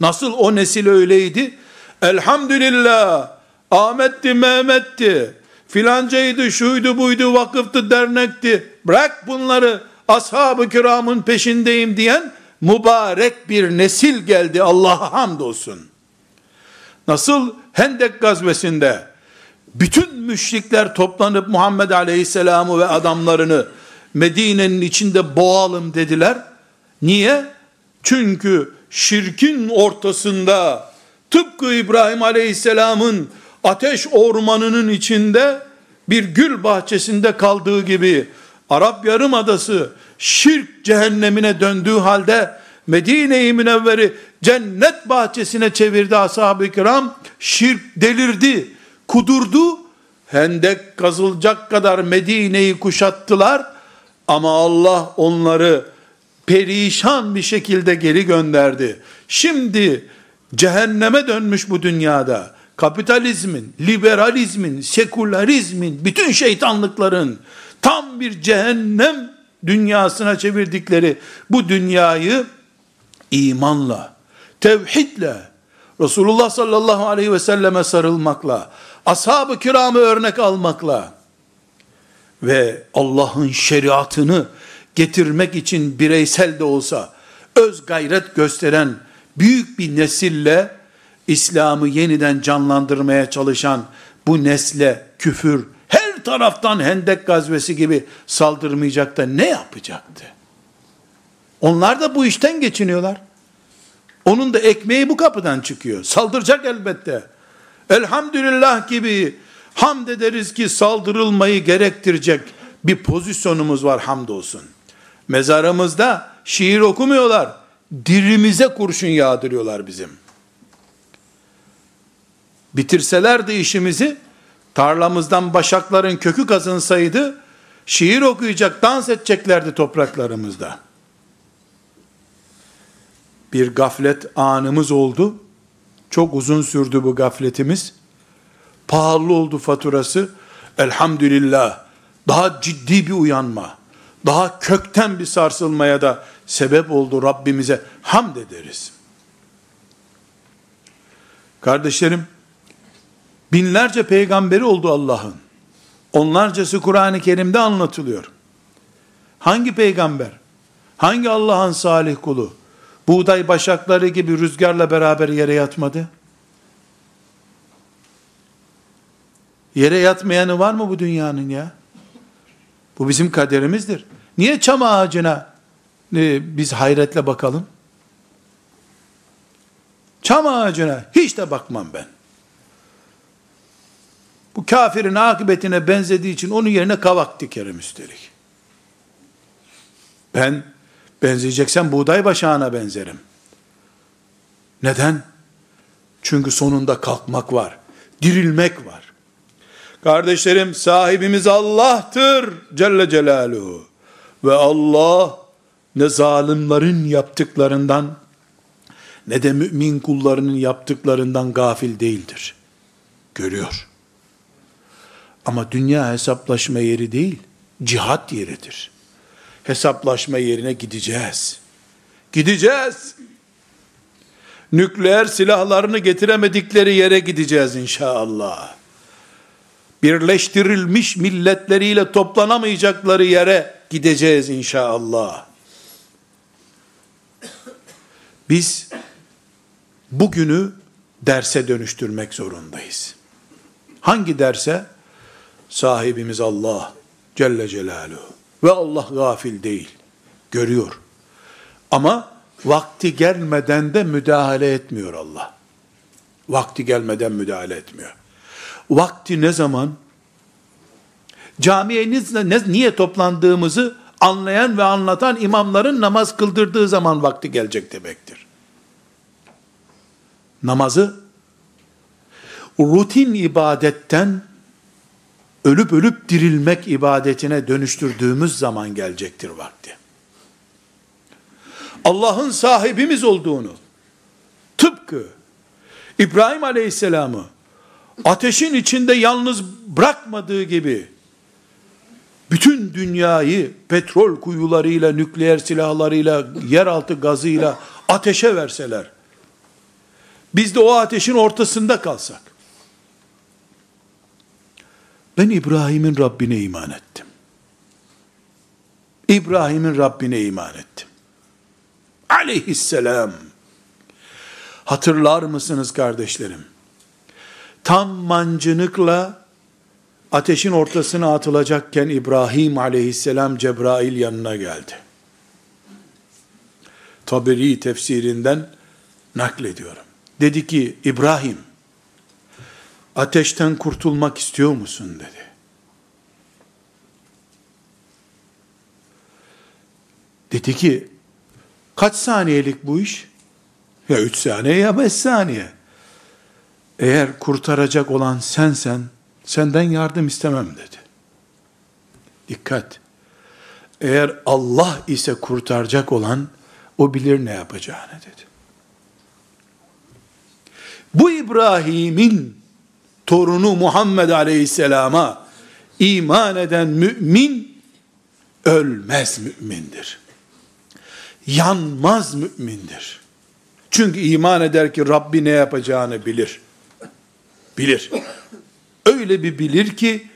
Nasıl o nesil öyleydi? Elhamdülillah, Ahmet'ti, Mehmet'ti, filancaydı, şuydu, buydu, vakıftı, dernekti. Bırak bunları, ashab-ı kiramın peşindeyim diyen mübarek bir nesil geldi Allah'a hamdolsun. Nasıl Hendek gazvesinde bütün müşrikler toplanıp Muhammed Aleyhisselam'ı ve adamlarını Medine'nin içinde boğalım dediler. Niye? Çünkü şirkin ortasında tıpkı İbrahim Aleyhisselam'ın ateş ormanının içinde bir gül bahçesinde kaldığı gibi Arap Yarımadası şirk cehennemine döndüğü halde Medine-i Münevveri cennet bahçesine çevirdi ashab-ı kiram. Şirk delirdi, kudurdu. Hendek kazılacak kadar Medine'yi kuşattılar. Ama Allah onları perişan bir şekilde geri gönderdi. Şimdi cehenneme dönmüş bu dünyada. Kapitalizmin, liberalizmin, sekülerizmin, bütün şeytanlıkların tam bir cehennem dünyasına çevirdikleri bu dünyayı imanla, tevhidle, Resulullah sallallahu aleyhi ve selleme sarılmakla, ashab-ı kiramı örnek almakla, ve Allah'ın şeriatını getirmek için bireysel de olsa öz gayret gösteren büyük bir nesille İslam'ı yeniden canlandırmaya çalışan bu nesle küfür her taraftan Hendek gazvesi gibi saldırmayacak da ne yapacaktı? Onlar da bu işten geçiniyorlar. Onun da ekmeği bu kapıdan çıkıyor. Saldıracak elbette. Elhamdülillah gibi Hamd ederiz ki saldırılmayı gerektirecek bir pozisyonumuz var hamdolsun. Mezarımızda şiir okumuyorlar. Dirimize kurşun yağdırıyorlar bizim. Bitirseler de işimizi, tarlamızdan başakların kökü kazınsaydı, şiir okuyacak, dans edeceklerdi topraklarımızda. Bir gaflet anımız oldu. Çok uzun sürdü bu gafletimiz pahalı oldu faturası. Elhamdülillah daha ciddi bir uyanma, daha kökten bir sarsılmaya da sebep oldu Rabbimize hamd ederiz. Kardeşlerim, binlerce peygamberi oldu Allah'ın. Onlarcası Kur'an-ı Kerim'de anlatılıyor. Hangi peygamber, hangi Allah'ın salih kulu, buğday başakları gibi rüzgarla beraber yere yatmadı? Yere yatmayanı var mı bu dünyanın ya? Bu bizim kaderimizdir. Niye çam ağacına e, biz hayretle bakalım? Çam ağacına hiç de bakmam ben. Bu kafirin akıbetine benzediği için onun yerine kavak dikerim üstelik. Ben benzeyeceksen buğday başağına benzerim. Neden? Çünkü sonunda kalkmak var. Dirilmek var. Kardeşlerim sahibimiz Allah'tır Celle Celaluhu. Ve Allah ne zalimlerin yaptıklarından ne de mümin kullarının yaptıklarından gafil değildir. Görüyor. Ama dünya hesaplaşma yeri değil, cihat yeridir. Hesaplaşma yerine gideceğiz. Gideceğiz. Nükleer silahlarını getiremedikleri yere gideceğiz inşallah. Birleştirilmiş milletleriyle toplanamayacakları yere gideceğiz inşallah. Biz bugünü derse dönüştürmek zorundayız. Hangi derse? Sahibimiz Allah Celle Celaluhu. Ve Allah gafil değil. Görüyor. Ama vakti gelmeden de müdahale etmiyor Allah. Vakti gelmeden müdahale etmiyor. Vakti ne zaman? Camiye niye toplandığımızı anlayan ve anlatan imamların namaz kıldırdığı zaman vakti gelecek demektir. Namazı rutin ibadetten ölüp ölüp dirilmek ibadetine dönüştürdüğümüz zaman gelecektir vakti. Allah'ın sahibimiz olduğunu, tıpkı İbrahim Aleyhisselam'ı ateşin içinde yalnız bırakmadığı gibi, bütün dünyayı petrol kuyularıyla, nükleer silahlarıyla, yeraltı gazıyla ateşe verseler, biz de o ateşin ortasında kalsak, ben İbrahim'in Rabbine iman ettim. İbrahim'in Rabbine iman ettim. Aleyhisselam. Hatırlar mısınız kardeşlerim? Tam mancınıkla ateşin ortasına atılacakken İbrahim aleyhisselam Cebrail yanına geldi. Taberi tefsirinden naklediyorum. Dedi ki İbrahim ateşten kurtulmak istiyor musun dedi. Dedi ki kaç saniyelik bu iş? Ya üç saniye ya beş saniye. Eğer kurtaracak olan sensen senden yardım istemem dedi. Dikkat. Eğer Allah ise kurtaracak olan o bilir ne yapacağını dedi. Bu İbrahim'in torunu Muhammed Aleyhisselam'a iman eden mümin ölmez mümindir. Yanmaz mümindir. Çünkü iman eder ki Rabbi ne yapacağını bilir. Bilir. Öyle bir bilir ki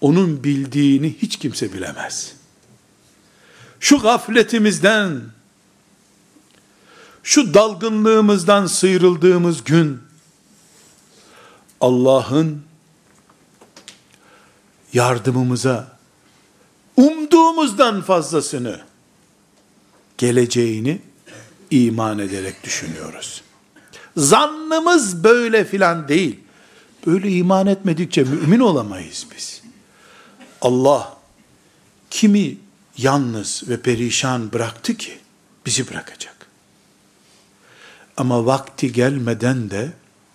onun bildiğini hiç kimse bilemez. Şu gafletimizden, şu dalgınlığımızdan sıyrıldığımız gün, Allah'ın yardımımıza umduğumuzdan fazlasını geleceğini iman ederek düşünüyoruz. Zannımız böyle filan değil. Böyle iman etmedikçe mümin olamayız biz. Allah kimi yalnız ve perişan bıraktı ki bizi bırakacak. Ama vakti gelmeden de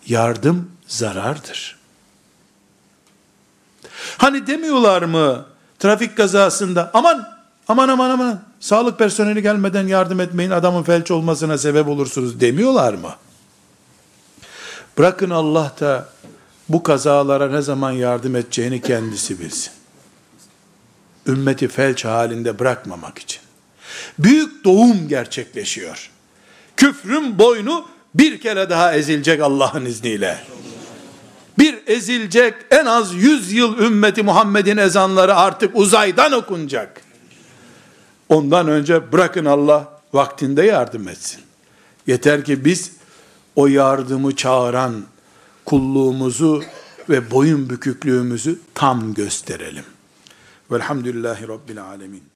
yardım zarardır. Hani demiyorlar mı trafik kazasında aman aman aman aman sağlık personeli gelmeden yardım etmeyin adamın felç olmasına sebep olursunuz demiyorlar mı? Bırakın Allah da bu kazalara ne zaman yardım edeceğini kendisi bilsin. Ümmeti felç halinde bırakmamak için. Büyük doğum gerçekleşiyor. Küfrün boynu bir kere daha ezilecek Allah'ın izniyle. Bir ezilecek en az yüz yıl ümmeti Muhammed'in ezanları artık uzaydan okunacak. Ondan önce bırakın Allah vaktinde yardım etsin. Yeter ki biz o yardımı çağıran kulluğumuzu ve boyun büküklüğümüzü tam gösterelim. Velhamdülillahi Rabbil Alemin.